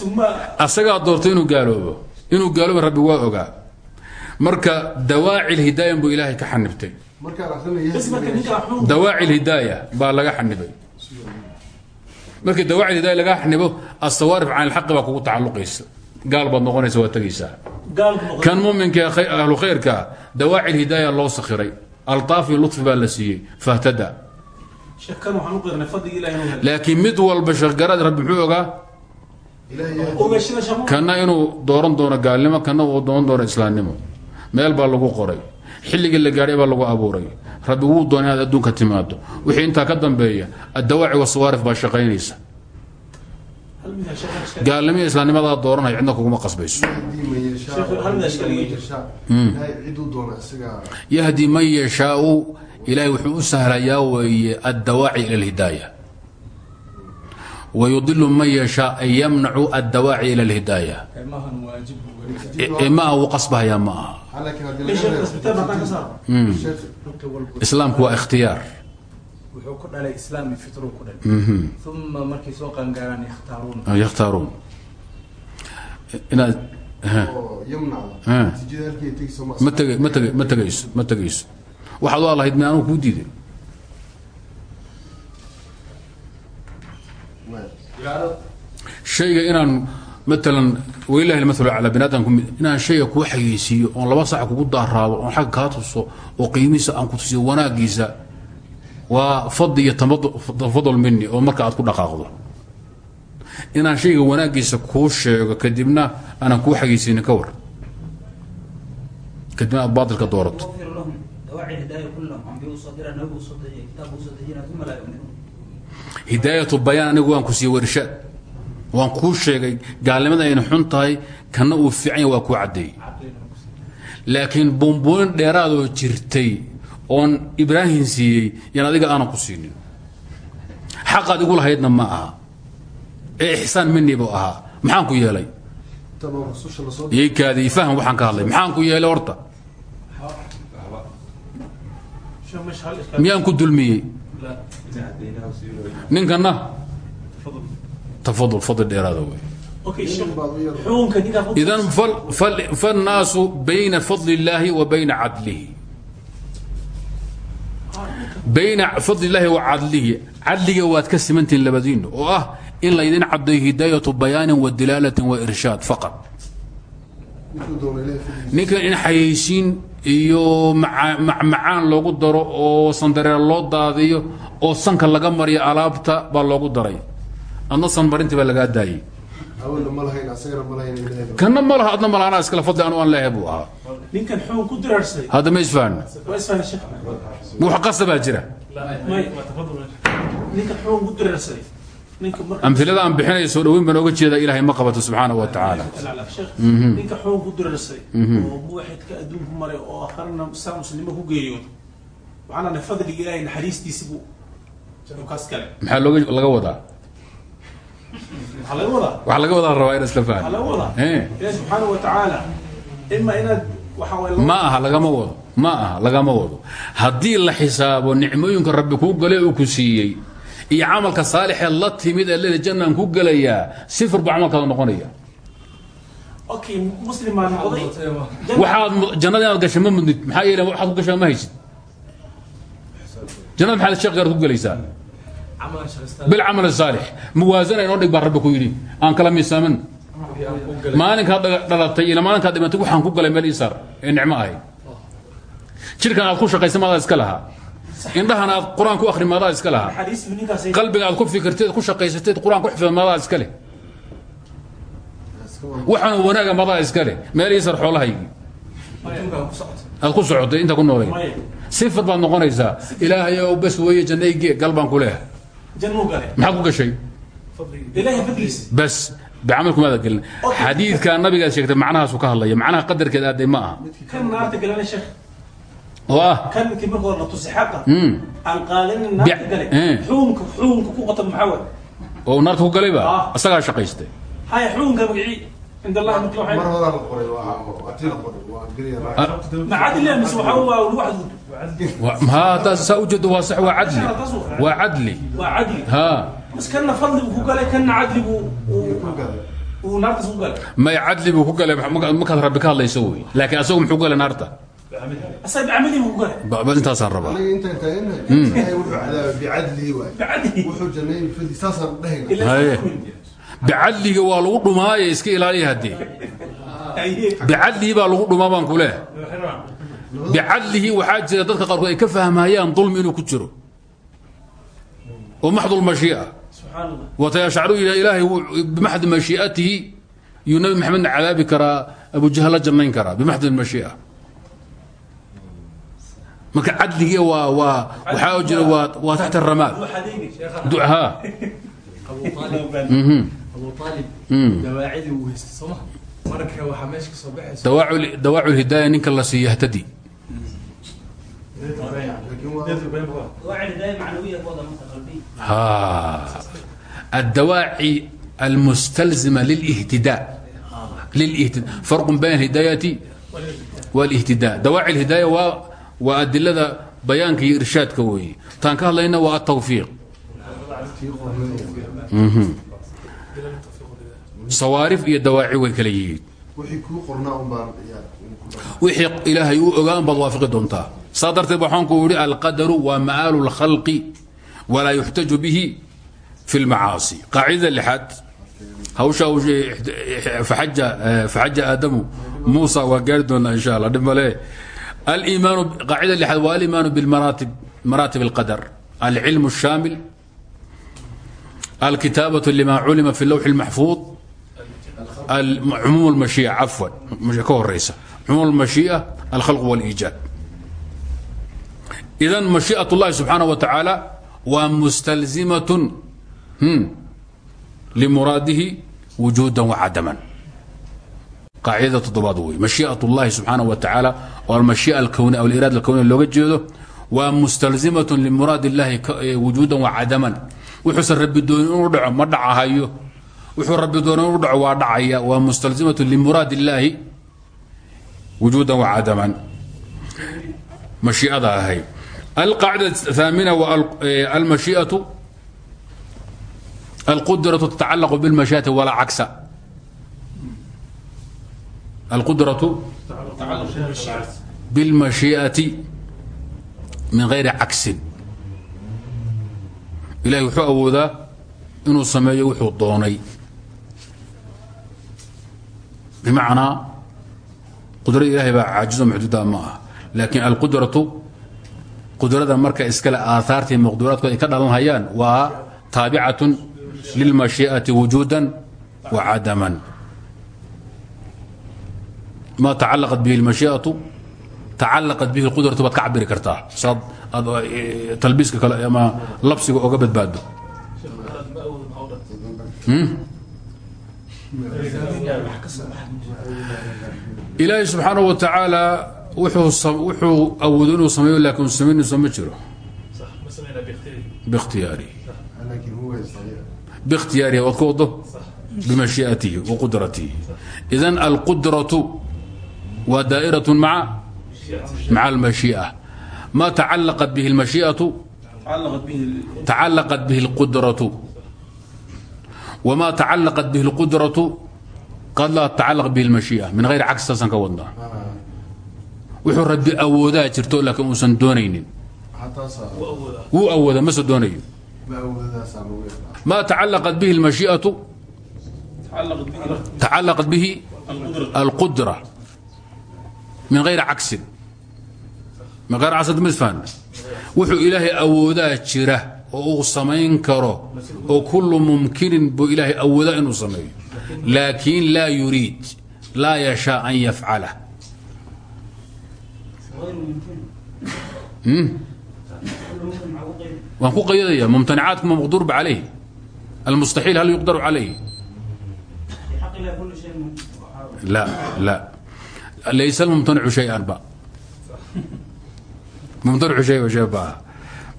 Suma asagaa doortay inuu gaaloobo. Inuu gaaloobo rabbi waa ogaa. Marka dawaaci lhidaayan buu ilaahay ka xanibtay dawaaci lhidaaya baa laga xanibay markii dawaaci lhidaaya laga xanibo asawaarif can ilxaqi baa kugu tacalluqaysa. Gaal baad noqonaysa waa tegaysaa kan muminka ahlu khayrka dawaaci lhidaaya loo sakhiray. Altaaf iyo lutfi baa la siiyey fahtada. Laakiin mid walba sheekgarad rabbi muxuu ogaa? Kana inuu dooran doono gaalnimo kana uu dooran doono islaamnimo meel baa lagu qoray xilligii la gaadhay baa lagu abuuray. Rabbi wuu doonay inaad adduunka timaado wixii intaa ka dambeeya addawaaci wasawaarif baa shaqaynaysa. Iyo islaamnimadaa dooranaya cidna kuguma qasbayso. Isagaa yahdi man yashaau ilaahay wuxuu u sahlayaa weeye addawaaci ila alhidaaya yashaa ay yamnacu addawaaci ila alhidaaya kaymahan waajib ee ma aha islaamku waa yakhtaaruun yakhtaaruun inaad ma teg ma teg ma tegayso waxaad u lahayd mi anugu kuu diiday shayga inaan matalan walilahi almathalu calaa bini aadamku inaan shayga kuu xayeysiiyo oon laba sac kugu daaraabo oon xagga kaa tuso oo qiimihiisa aan ku tusiyo wanaagiisa waa fadli iyo tafadul mini oo marka aad ku dhaqaaqdo. Inaan shayga wanaagiisa kuu sheego kadibna aanan kuu xayeysiinin ka war. Kadibna aad baatilka doorato hidaayatu bayaan anigu waan ku siiye warshaad waan kuu sheegay gaalnimada ayna xun tahay kanna uu fiican ya waa kuu caddeeyey. Laakiin buunbuunin dheeraadoo jirtay oon ibraahin siiyey yaan adiga aanan ku siinin. Xaqaad igu lahaydna ma aha. Ee ixsaan minii buu ahaa. Maxaan ku yeelay? Ykaadii fahm waxaan ka hadlay. Maxaan ku yeelay horta? Miyaan ku dulmiyey? ninkana tafadul fadli dheeraada wey okay sheekh baad u yar xukunka ninka ku إذا فال فال فالناس بين فضل الله وبين عدله بين فضل الله وعدله عدله واد كسمنتين لبدين واه إن ليدين عبد هداية ninkan in xayeysiin iyo maca- mac- macaan loogu daro oo sandareer loo daadiyo oo sanka laga mariyo alaabta baa loogu daray. Adna sanmarintii baa lagaa daayey. Awalna ma laha adna malaanaa iskala fadli anu aan leeyahay buu ahaa. Ninkan xukun ku diraarsaday. Hadda ma isfahna sheekh wax qasabaa jira. Ninkan xukun ku diraarsaday amilada aan bixinaya soo dhaweyn baan oga jeeda ilahay ma qabato subxaanahu wa tacaala. Sheekh ninka xukun ku diraarsaday oo muwaxidka adduunku maray oo saa ku fadliga kaas kale maxaa looga laga wadaa? Waxaa laga wadaa? Rabaa isla wa tacaala ima inaad ma aha lagama wado. Ma aha lagama wado. Haddii la xisaabo nicmooyinka rabbi kuu galay uu ku siiyey iyo camalka saalixee la timid ee leeda jannaan ku gelayaa sifir buu camalkaada noqonaya waxaad jannada inaad gashay ma mudnid maxaa yeele waxaad ku gashaa ma haysid. Jannada maxaad sheekh gaar ku gelaysaa. Bilcamal saalix. Muwaasana inoo dhig baa rabbi ku yidhi aan kala miisaamin. Maalinkaad dhalatay ila maalinkaad dhimantay waxaan ku galay meel isaar ee nicmo ahayd. Jirkan aad ku shaqaysa maadaa iska lahaa indhahan aad qur'aan ku akhri maadaad iska lahaa. Qalbiga aad ku fikirteed ku shaqaysateed qur'aan ku xifda maadaad iska leh. Waxaan wanaaga madaa iska leh. Meel iisar xoolahaygii aad ku socotay inta ku noolay. Sifad baad noqonaysaa ilaahay ow bas weeye jannayge gal baan ku leeha maxaad ku gashay? Bas bacamal kumaada gelin. Xadiidkaa nabigaad sheegtay macnahaasu ka hadlaya. Macnaha qadarkeed aaday ma aha قد ما kan naarta galana sheekh واه kan kii marka hore la tusi xaqa امم aan qaadanin naarta Bi- gale eh. xukunka xukunka ku qota maxaa waay oo naarta ku galay Ah. ba asaga shaqaystay haya xukunka magacii عند الله مثل mar واحد horaa la qoray waa waa tii la qoray waa geliya مع عدل بس هو الواحد Wa- ها هذا سأوجد waa sax waa cadli waa cadli وعدل ها بس كان فضل وقال كان عدل ونارتس وقال may cadli buu ku galay marka- markaad rabbi ka hadlayso wey laakiin intaasaa rabaa bicadliga waa lagu dhumaaye iska ilaaliya haddee bicadlihi baa lagu dhumaa baan ku leeha bicadlihi waxaa jira dadka qaarkood ay ka fahmayaan dulmi inuu ku jiro oo maxdu lmashiia watayashacru yidhah ilaahay bimaxdi mashiiatihi yuu nabi maxamedna cadaabi karaa abujahalla jannayn karaa bimaxdi lmashiia marka cadligii waa waa waxaa jira waa waa taxta ramaad هو حديني duhaa abu aalib mhm abu aalib Mm. dawaacidii uu haystay sooma marka waxaa meesha kasoo baxaysa dawaacu dawaacu lhidaaya ninka la siiyo yahtadi laakiin waa واعد دائما معنويه وضع متقلبين ها الدواعي المستلزمة waa adilada bayaanka iyo irshaadka weeye. Taan ka hadlayna waa atawfiiq mhm. sawaarif iyo dawaaci way kala yihiin wixii ilaahay uu ogaa unbaad waafiqi doontaa. Saa darteed waxaanku yihi alqadaru waa maaalu اlkhalqi walaa yuxtaju bihi fi اlmacaasi qaacidada lixaad. Hawshaa eh, faxaja eh, aadamu muusa waa gaari doonaa insha allah. Dhib male aliimaanu qaacida lixaad waa aliimaanu bilmaraatib maraatib alqadar alcilmu الshaamil الكتابة لما علم في اللوح المحفوظ الم- عموم المشيئة عفوا مش كو الرئيسة qaacidada toddobaad wey mashiiat اllahi subxaana wa tacaala oo almashiia alkownia aw aliraada alkownia looga jeedo waa mustalzimatun limuraad illahi wujuudan wa cadaman. Wuxuusan rabi doonin inuu dhaco ma dhacahayo. Wuxuu rabi doonin inuu dhaco waa dhacaya. Waa mustalzimatun limuraad illaahi wujuudan wa cadaman. Mashiiada ahayd alqaacida aamina waa almashiiatu alqudratu tatacalaqu bilmashiiati walaa cagsa تتعلق بالمشيئة ولا عكس القدرة بالمشيئة من غير عكس إلهي وحو أوذا إنه سمي وحو الضوني بمعنى قدرة إلهي بقى عاجزة محدودة معها لكن القدرة قدرة مركة إسكال آثارتي مقدورات كدلن هيان وتابعة للمشيئة وجودا وعدما ما تعلقت به المشيئة تعلقت به القدرة بad ka cabiri kartaa saad aad talbiiska kale ama labsiga oga badbaado ilaahay subxaanaه wa tacaala wuxuu sam- wuxuu awoodo inuu sameeyo laakiin samaynayso ma jiro bikhtiyaarihi laakiin huwa yastaطيع باختياره وكوضه بمشيئته وقدرته إذن القدرة ودائرة مع مع المشيئة ما تعلقت به المشيئة تعلقت به ال- تعلقت به القدرة وما تعلقت به القدرة قد لا تتعلق به المشيئة من غير عكس تسان كوضنا وحو ربي أودا جرتو لكن وسن دونين xataa saa هو أودا ما سدونين ma awoodadaasaan ugu yaqaan ما تعلقت به min hayri cagsin min hayr cagsin ma isfahana wuxuu ilaahay jira oo uu samayn karo oo kullu mumkinin buu ilaahay awoodaa inuu sameeyo. Laakiin laa yuriid laa yashaa an yafcala. Hmm? Waan ku qaydaya mumtanacaadkuma maqduurba calayh almustaxiil hal yuqdaru calayh la la lays mmtanicu shayanba mumtanicu shayba sheebaa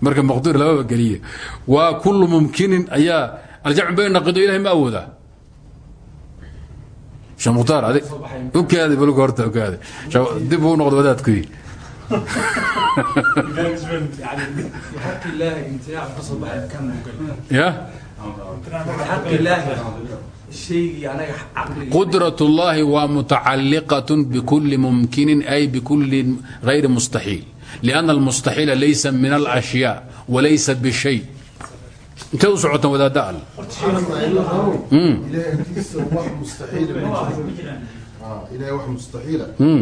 marka maqduur lababa geliye waa kullu mumkinin ayaa aljamcu bayn naqido ilahay ma awoodaa sheekh mukhtaar adi ukaadi balka horta ukaadi dib uu noqdo wadaadkuyi *laughs* بحق الله امتناع قصب بعد كم مقل ya بحق الله الشيء يعني عقلي قدرة الله ومتعلقة بكل ممكن أي بكل غير مستحيل Hmm.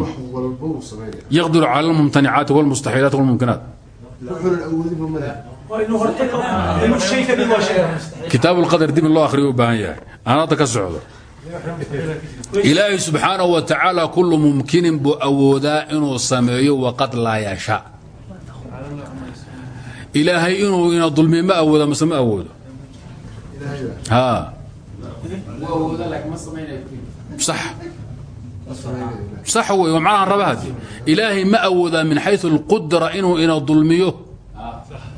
yaqdiru cala lmumtanicaati wlmustaxiilaat wlmumkinaat kitaab lqadar dib in loo ahriyo u baahan yahay. Aan hadda ka socdo. Ilaahay subxaanahu wa tacaala kullu mumkinin buu awoodaa inuu sameeyo waqad laa yasha ilaahay inuu ina dulmiye ma awooda mase ma awoodo sax دي من الله أخريه بهاية أنا تكسعه إلهي سبحانه وتعالى كل ممكن بأودا إنه سمعيه وقد لا يشاء إلهي إنه إنه ظلمي ما أودا ما سمع أودا ilaahay ها صح صح هو ومعناها الرباهد إلهي ما أودا من حيث القدرة إنه إنه ظلميه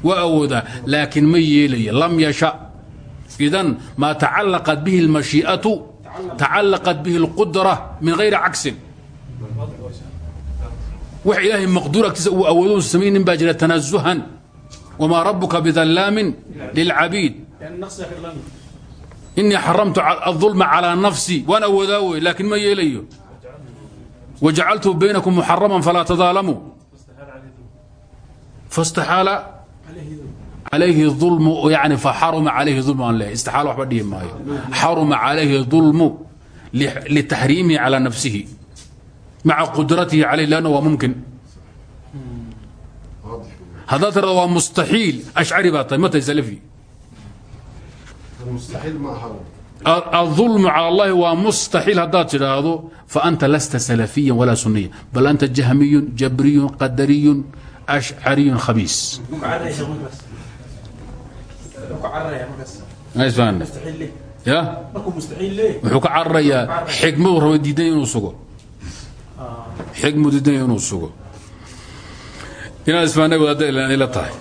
وأودا لكن ما يلي لم يشاء إذن ما تعلقت به المشيئة تعلقت به القدرة من غير عكس وح إلهي مقدورك وأودون سمين باجرة تنزها وما ربك بظلام للعبيد يعني النقص ياخذ لنا إني حرمت ع- الظلم wjacaltu baynkum muxaraman falaa tadaalamuu fastaxaala alayhi ulmu yani faxaruma alayhi ulmu aan leehay istiaala waba dhihi maayo xaruma calayhi ulmu litaxriimihi calaa nafsihi maca qudratihi calayh lanna waa mumkin haddaad tirado waa mustaxiil ashcari baa tahay ma tahay salafi aulmu cal allahi waa mustaxiil hadaad tidhaahdo faanta lasta salafiyan walaa suniya bal anta jahmiyun jabriyun qadariyun ashcariyun khabiis. Wuxuu ka cararayaa xigmadu raba diidan inuu sugo. Xigmu diidanay inuu sugo. Inaad ismaanagooda hadday ila tahay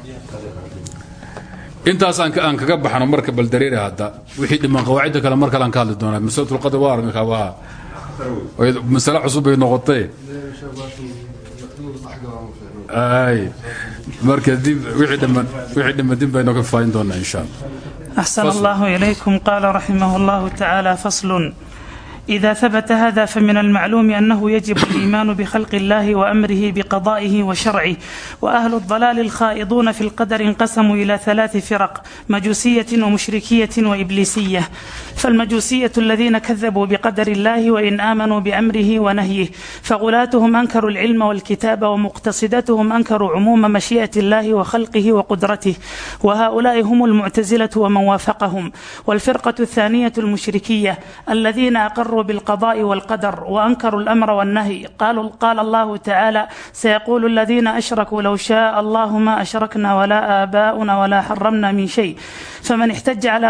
intaasaan kaga baxno marka bal dareeri hadda. Wixii dhiman qawaacidda kale mar kale aan ka hadli doonaa masalat qadar waa arganka waa. Masale cusub bay noqotee ay marka dib wixii dhiman wixii dhiman dib baynu ka faayin doonaa insha allah. Axsan allahu ilaykum. Qaala raximah allahu tacaala faslun. إذا ثبت هذا فمن المعلوم أنه يجب الإيمان بخلق الله وأمره بقضائه وشرعه وأهل الضلال الخائضون في القدر انقسموا إلى ثلاث فرق مجوسية ومشركية وإبليسية فالمجوسية الذين كذبوا بقدر الله وإن آمنوا بأمره ونهيه فغلاتهم أنكروا العلم والكتاب ومقتصدتهم أنكروا عموم مشيئة الله وخلقه وقدرته وهؤلاء هم المعتزلة ومن وافقهم والفرقة الثانية المشركية الذين أقروا وأقروا بالقضاء والقدر وأنكروا الأمر والنهي قالوا قال الله تعالى سيقول الذين أشركوا لو شاء الله ما أشركنا ولا آباؤنا ولا حرمنا من شيء فمن احتج على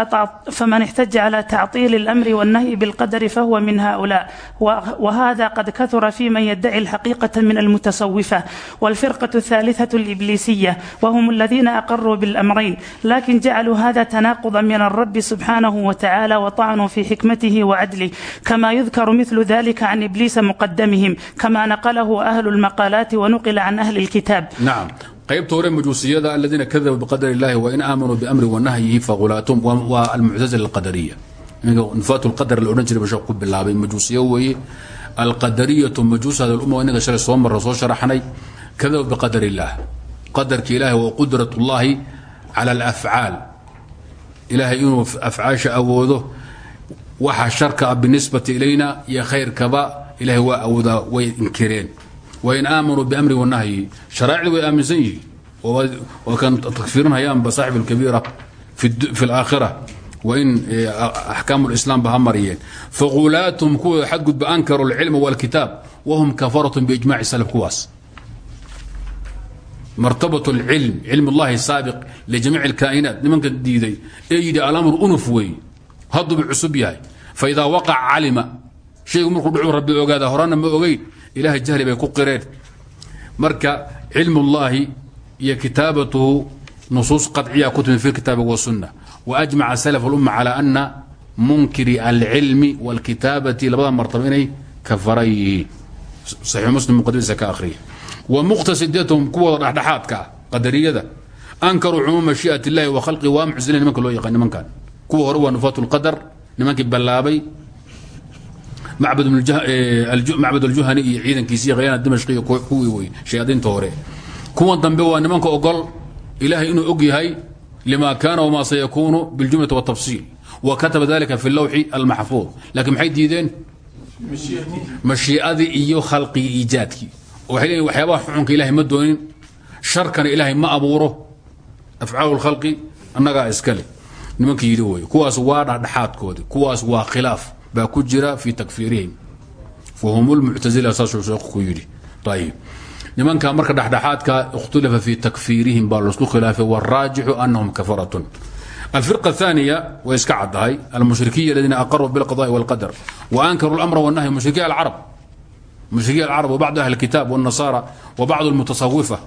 فمن احتج على تعطيل الأمر والنهي بالقدر فهو من هؤلاء وهذا قد كثر في من يدعي الحقيقة من المتصوفة والفرقة الثالثة الإبليسية وهم الذين أقروا بالأمرين لكن جعلوا هذا تناقضا من الرب سبحانه وتعالى وطعنوا في حكمته وعدله كما يذكر مثل ذلك عن إبليس مقدمهم كما نقله أهل المقالات ونقل عن أهل الكتاب نعم qaybta hore majuusiyada aladiina kadabuu biqadar illahi wain aamanuu biamri wanahyihi faqulaatum waa almuctazila alqadariya nufaat lqadar la odhan jiray bashaq ku bilaabay majuusiya weeye alqadariyatu majuus hada lumma inaga shalay soo marra soo sharaxnay kadabuu biqadar illah qadarka ilahi wa qudrat ullahi cala alafcaal ilahay inuu afcaasha awoodo waxa sharka ah binisbati ilayna iyo khayrkaba ilahay waa awoodaa way inkireen. Wain aamanuu biamri wanahyi sharaacid way aaminsan yihiin. Oo kan takfiirinhayaanba saaxib alkabiira fi alaakhira wain eh, axkaamu lislaamba ha mariyeen. Faquulaathum kuwa xadgudba ankaru alcilma walkitaab wahum kafaratun biijmaci salaf kuwaas. Martabat alcilm cilm ullahi saabiq lijamiic alkaa'inaat nimanka diiday ee yidhi alamru unuf weeye haduuba cusub yahay. Faidaa waqac calima shaygu markuu dhcu rabbi ogaada horana ma ogeyn ilahay jahli bay ku qireen. Marka cilmullaahi iyo kitaabatuhu nusuus qaciya ku timid fi kitaabi wasunna waajmaca salaf alumma calaa ana munkiri alcilmi walkitaabati labada martaba inay kafaran yihiin saxiix muslim muqadimadiisa ka akhriya wa muqtasidatahum kuwooda dhexdhexaadka ah, qadariyada. Ankaruu cumuuma mashii'at illahi wa khalqi waa mucsilin nimanka loo yaqaan nimankan kuwa hore waa nufaat lqadar nimankii ballaabay macbad aljuhani iyo ciidankiisi khayana dimashq iyo kuwii wey shayaadiinta hore. Kuwan dambe waa nimanka ogol ilaahay inuu og yahay lima kaana wma sayakuunu biاljumlati wاtafsiil wa dalika fi lawxi almaxfuud lakiin maxay diideen? Mashiiadii iyo khalqigii iijaadkii waxay leeyiin waxyaabaha xuxunka ilahay ma doonin sharkana ilaahay ma abuuro. Afcaalu lkhalqi annagaa iskale nimanka yidhi wey kuwaas waa dhexdhexaadkoodi kuwaas waa khilaaf baa ku jira fii takfiirihim. Fahum lmuctazila saasuu sheekhu ku yidhi. Ayib nimanka marka dhexdhexaadka ikhtulifa fii takfiirihim baa la isku khilaafay waraajixu anahum kafaratun. Alfirqa athaniya way iska caddahay almushrikiya aladiina aqaruu bilqada'i walqadar wa ankaruu almra wannahya mushrikiya alcarab mushrikiya alcarab wa bacdu ahli alkitaab wاnnasaara wa bacdu almutasawifa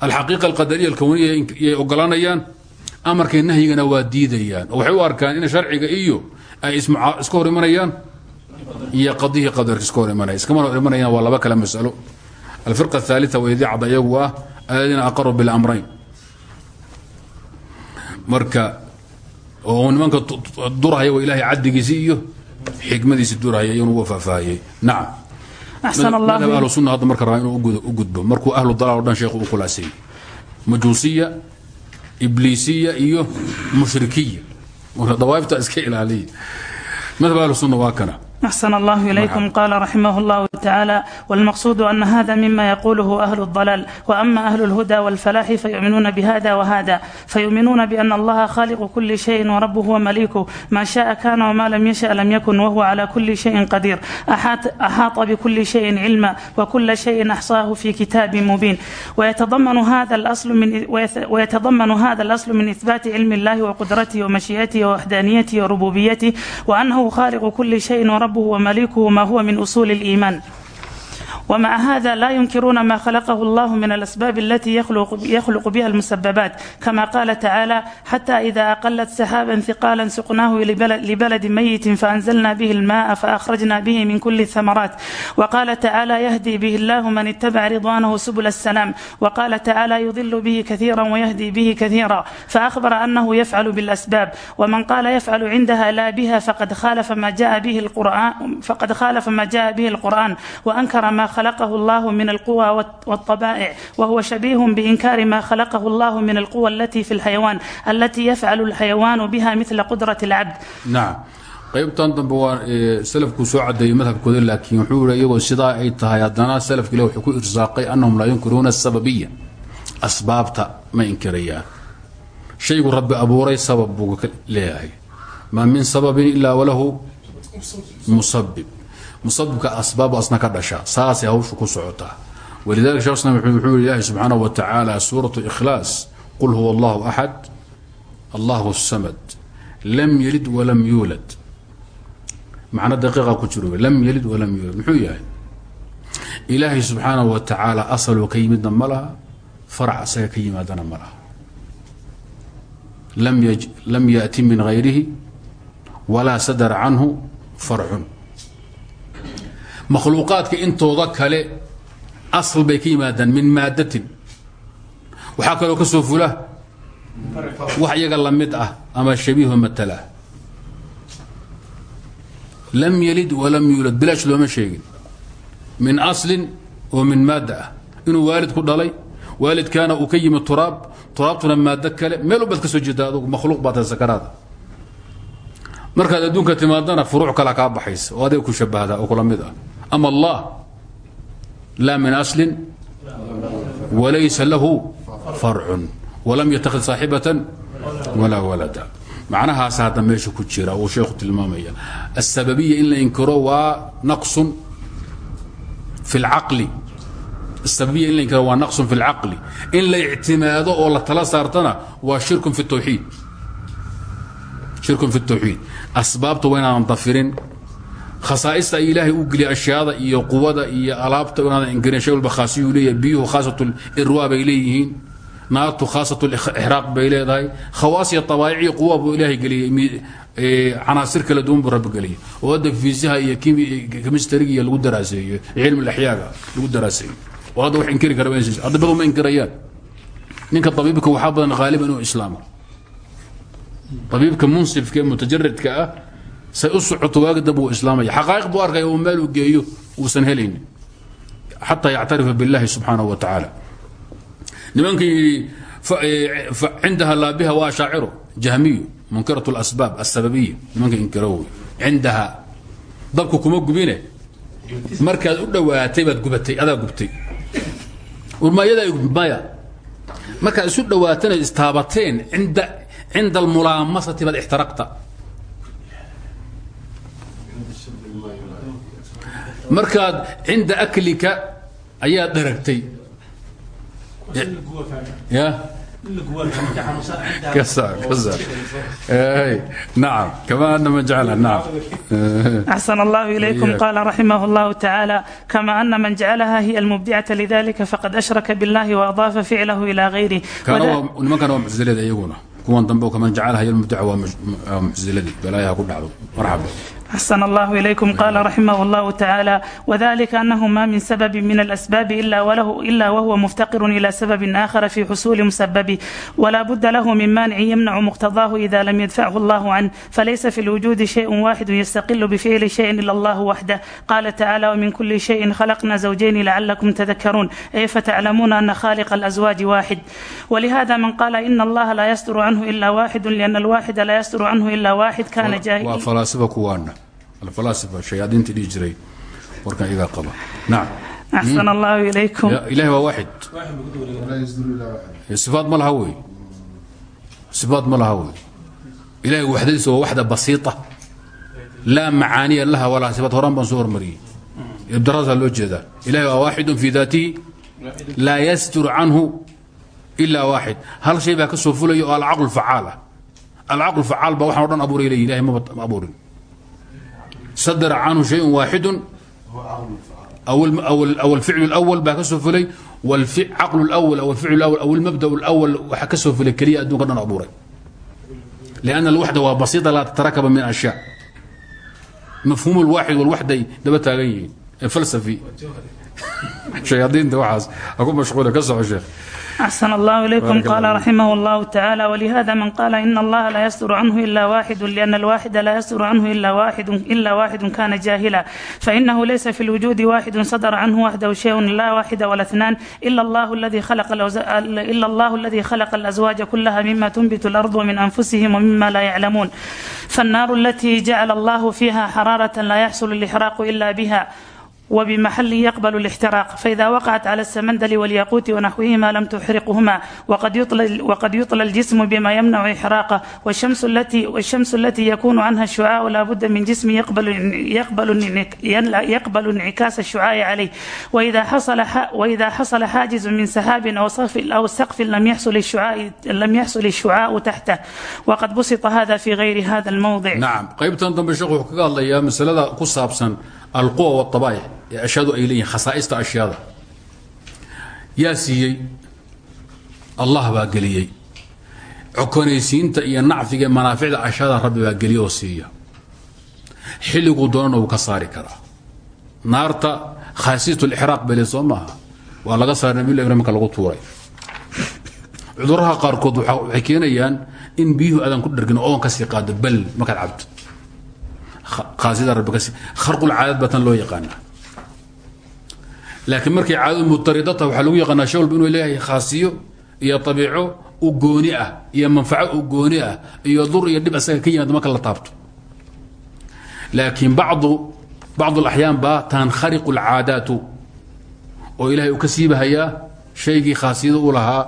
alxaqiiqa alqadariya alkowniya yay oggolaanayaan amarkay nahyigana waa diidayaan. Oo waxay u arkaan in sharciga iyo ay iska hor imanayaan iyo adihii qadar iska hor imanaya iskama hor imanayaan waa laba kale masalo. Alfirqa athaalia waa idaacad ayagu ah aladiina aqaruu bilamrayn marka oo nimanka durhaya waa ilaahay caddigiisi iyo xikmadiisi durhaya iyonu waa faahfaahiyey nacam ahlu sunna hadda marka rabaa inuu u gudbo. Markuu ahlu dalaal o dhan sheekhu u kulaasay majuusiya ibliisiya iyo mushrikiya. Dawaa'ifta iska ilaaliya. Madhab ahlu sunna waa kana أحسن الله إليكم قال رحمه الله تعالى والمقصود أن هذا مما يقوله أهل الضلال وأما أهل الهدى والفلاح فيؤمنون بهذا وهذا فيؤمنون بأن الله خالق كل شيء وربه ومليكه ما شاء كان وما لم يشأ لم يكن وهو على كل شيء قدير أحاط, أحاط بكل شيء علما وكل شيء أحصاه في كتاب مبين ويتضمن هذا الأصل من ويث- ويتضمن هذا الأصل من إثبات علم الله وقدرته ومشيئته ووحدانيته وربوبيته وأنه خالق كل شيء وربه ومليكه ما هو من أصول الإيمان ومع هذا لا ينكرون ما خلقه الله من الأسباب التي يخلق, يخلق بها المسببات كما قال تعالى حتى إذا أقلت سحابا ثقالا سقناه لبلد ميت فأنزلنا به الماء فأخرجنا به من كل الثمرات وقال تعالى يهدي به الله من اتبع رضوانه سبل السلام وقال تعالى يضل به كثيرا ويهدي به كثيرا فأخبر أنه يفعل بالأسباب ومن قال يفعل عندها لا بها فقد خالف ما جاء به القرآن فقد خالف ما جاء به القرآن وأنكر ما خالف خلقه الله من القوى والط- والطبائع وهو شبيه بإنكار ما خلقه الله من القوى التي في الحيوان التي يفعل الحيوان بها مثل قدرة العبد nacam qaybtan dambe waa ee, salafkuu soo cadeeyey madhabkooda laakiin wuxuu yihi iyagoo sidaa ay tahay haddana salafka ilah wuxuu ku irsaaqay annahum laa yunkiruuna asababiya asbaabta ma inkirayaan shaygu rabbi abuuray sabab buu ka leeyahay maa min sababin ilaa walahu musabib musabibka asbaab asna ka dhasha saasay hawshu ku socotaa. Walidalika shekh islam wuxuu ilaahi subxaanahu wa tacaala suuratu ikhlaas qul huwa allahu axad allahu samad. Lam yalid walam yuulad macno daqiiqa ku jiro lam yalid walam yuulad muxuu yahay? Ilaahay subxaanahu wa tacaala asaloo ka yimidna ma laha farac asaga ka yimaadana lam yaأti min gayrihi walaa sadara canhu farcun makhluuqaadka intooda kale asal bay ka yimaadaan min maadatin waxaa kaloo ka soo fula wax iyaga la mid ah ama shabiiho matala. Lam yalid walam yuulad bilaash looma sheegin. Min aslin oo min maadda ah. Inuu waalid ku dhalay waalidkaana uu ka yimi turaab turaabtuna maaddo kale meel baad ka soo jeeda adugu makhluuq baad tahay sakaraada markaad adduunka timaadana furuuc kala kaa baxaysa oo adiga ku shabahda oo kula mid ah ama allah laa min aslin walaysa lahu farcun walam yatakid saaxibatan walaa walada macnahaas hadda meesha ku jira uu sheekhu tilmaamaya asababiya in la inkiro waa naqsun fi lcaqli asababiya in la inkiro waa naqsun fi lcaqli in la ictimaado oo la tala saartana waa shirkun fi tawxiid shirkun fi tawxiid asbaabta waa inaadan dafirin khasaaista ay ilaahay u geliya ashyaada iyo quwada iyo alaabta inaadan inkirin shay walba khaasiyuu leeyahay biyuhu khaasatu irwaa bay leeyihiin naartu khaasatu ixraaq bay leedahay khawaas iyo tabaaiciyo quwa buu ilaahay geliyey mi- canaasir kala duwan buu rabbi geliyay oo hadda fiisaha iyo kemistariga lagu daraaseeyo cilmi laxyaaga lagu daraaseeyo oo hadda wax inkiri kara hadda badu ma inkirayaan. Ninka abiibka waxaa badan haaliban inuu islaamo. Abiibka munsifka ee mutajaridka ah say u socoto waagi dambe uu islaamaya. Xaqaa'iq buu arkaya uu meel uu geeyo uusan helaynin xataa yactarifa biاllahi subxaanahu wa tacaala. Nimanka yidhi cindaha laabiha waa shaaciru jahmiyu munkirat اlasbaab asababiya nimanka inkiro cindaha dabku kuma gubine. Markaad u dhowaatay baad gubatay adaa gubtay. Urmayadaa maya markaad isu dhawaatana istaabateen inda almulaamasati baad ixtaraqta markaad cinda aklika ayaad dharagtay ya نعم كما أن من جعلها نعم أحسن الله إليكم إياك. قال رحمه الله تعالى كما أن من جعلها هي المبدعة لذلك فقد أشرك بالله وأضاف فعله إلى غيره كان ولا- هو nimankan waa mucsilada iyaguna kuwan dambe oo kaman jacalaha iyo mubdaca waa muj- waa mucsiladii balaayaha ku dhacdo marxaba أحسن الله إليكم قال رحمه الله تعالى وذلك أنه ما من سبب من الأسباب إلا وله إلا وهو مفتقر إلى سبب آخر في حصول مسببه ولا بد له من مانع يمنع مقتضاه إذا لم يدفعه الله عنه فليس في الوجود شيء واحد يستقل بفعل شيء إلا الله وحده قال تعالى ومن كل شيء خلقنا زوجين لعلكم تذكرون أي فتعلمون أن خالق الأزواج واحد ولهذا من قال إن الله لا يستر عنه إلا واحد لأن الواحد لا يستر عنه إلا واحد كان waa جاهلا falaasifa kuwaana ayaadinta dhihi jiray warkan iyagaa qaba naam axsan allahu ilaykum ilahi waa waaxid sifaad ma laha wey sifaad ma laha wey ilahay waxdadiisa laha walaa sifaad horaan baan soo hormariyey ibdaraasa loo ilahi waa waaxidun fii daatihi laa yasturu canhu ilaa waaxid hal shay baa ka soo fulaya oo alcaqlu facaal ah alcaqlu facaal baa waxaan o dhan abuuray leyi sadara canhu shayun waaxidun هو عقل الفعال أو الم- أو ال- أو الفعل الأول baa ka soo fulay والعقل الأول أو الفعل الأول أو المبدأ الأول waxa ka soo fulay keliya adduunka dhan abuuray لأن الوحدة waa بسيطة لا تتركب من أشياء مفهوم الواحد والوحدة daba taagan yihiin ee فلسفي شياطينta waxaas aku mashquula ka soco sheekh أحسن الله إليكم بارك قال الله رحمه الله تعالى ولهذا من قال إن الله لا يستر عنه إلا واحد لأن الواحد لا يستر عنه إلا واحد إلا واحد كان جاهلا فإنه ليس في الوجود واحد صدر عنه وحده شيء لا واحد ولا اثنان إلا الله الذي خلق الأوز... إلا الله الذي خلق الأزواج كلها مما تنبت الأرض ومن أنفسهم ومما لا يعلمون فالنار التي جعل الله فيها حرارة لا يحصل الإحراق إلا بها وبمحل يقبل الاحتراق فإذا وقعت على السمندل والياقوت ونحوهما لم تحرقهما وقد يطلى وقد يطلى الجسم بما يمنع إحراقه والشمس التي والشمس التي يكون عنها الشعاع لا بد من جسم يقبل يقبل يقبل انعكاس الشعاع عليه وإذا حصل ح- وإذا حصل حاجز من سحاب أو صف أو سقف لم يحصل الشعاع لم يحصل الشعاع تحته وقد بسط هذا في غير هذا الموضع نعم qaybtan dambe sheekhu wuxuu kaga hadlayaa masalada ku saabsan alquwa wاطabaa'ic ee ashyaadu ay leeyihiin khasaa'ista ashyaada. Yaa siiyey allah baa geliyey. Cokonaysiinta iyo nacfiga ee manaaficda ashyaada rabbi baa geliya oo siiya. Xilliguu doonana wuu ka saari karaa. Naarta khaasiyat lixraaq bele soo maaha waa laga saaray nabiy ibrahim marka lagu tuuray. Cuduraha qaarkood waxa- waxay in biyuhu aadan ku dhargin oon Kha- khaasiyada rabbi kasi kharqul caadad baa tan loo yaqaanaa. Laakiin markay caadadu mutaridata waxaa lagu yaqaanaa shay walba inuu leeyahay khaasiyo iyo abiico u gooni ah iyo manfaco u gooni ah iyo dur iyo dhib asaga ka yimaada marka la taabto. Laakiin bacdu bacdu alaxyaan baa tankhariqu alcaadaatu oo ilaahay uu ka siibahayaa shaygii khaasiyada u lahaa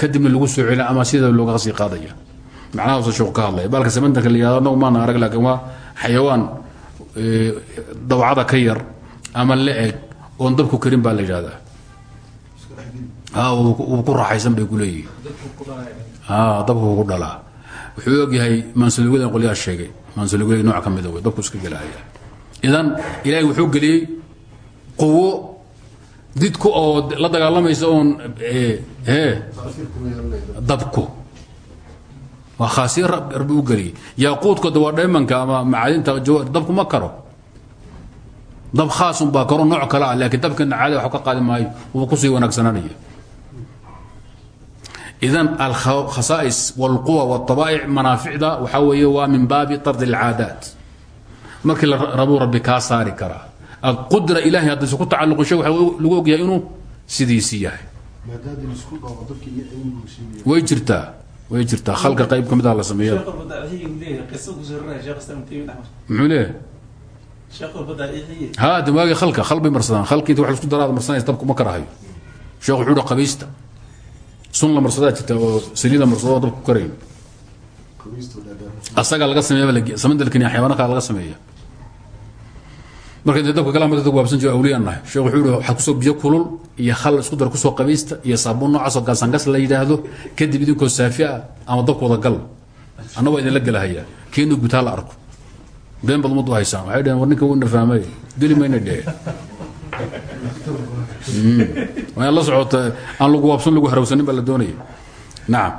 kadibna lagu soo celina ama sida looga sii qaadaya. Macnahaasoo sheeku ka hadlaya baalka samantanka la yihahdo anagu maana arag laakiin waa xayawaan dawcada ka yar ama la eg oon dabku karin baa la yidhahdaa. Ah, ku raaxaysan bay ku leeyihiin ah, dabku ku dhalaa. Wuxuu ogyahay maansulugada qolyaa sheegay. Maansulugada nooc ka mida ah wey dabku iska gelaya idan ilaahay wuxuu geliyey quwo didku oo la dagaalamaysa oon he dabku waa khaasiye rabbi u geliyey yaaquudkooda waa dhaymanka ama macaadinta jawahir dabku ma karo dab khaasun baa karo nooc kale ah laakiin dabkana caada wax ka qaadi maayo wuu kusii wanaagsananaya idan alkhasaa'is wاlquwa wاطabaa'ic manaaficda waxaa weeye waa min baabi tardi اlcaadaat markii la rabuu rabbi kaa saari karaa aqudra ilahay haddayse ku tacalluqin shay waxa lagu ogyahay inuu sidiisii yahay maadaadii isku dhaco dadka iyo cilmigu sheegaya way jirtaa way jirtaa. Khalka qayb ka mid ah la sameeya ku muxuu leeyahay? Haa de waagi khalka khal bay marsadaan. Khalki inta wax isku daraada marsanaysa dabku ma karahayo sheekh wuxuu yihi qabaysta sun la marsadaa jirta oo saliid la marsado karayn qabiisto dhaadheer asagaa laga sameeya samandalkani xayawaana kale laga sameeya marka dee dabka kala madada waabsan jiro awliyaan nahay. Sheekh wuxuu yihi waxaa ku soo biyo kulul iyo khal isku dar ku soo qabaysta iyo saabuun noocaasoo gasangas la yidhaahdo. Kadib idinkoo saafi ah ama dabku wada gal. Anna waa idinla gelahayaa keenu gutaa la arko. Been bad umadu haysaan waxay dhaheen war ninka wina fahmay geli mayna dheheen waa in la socota aan lagu waabsan lagu harawsanin baa la doonaya nacam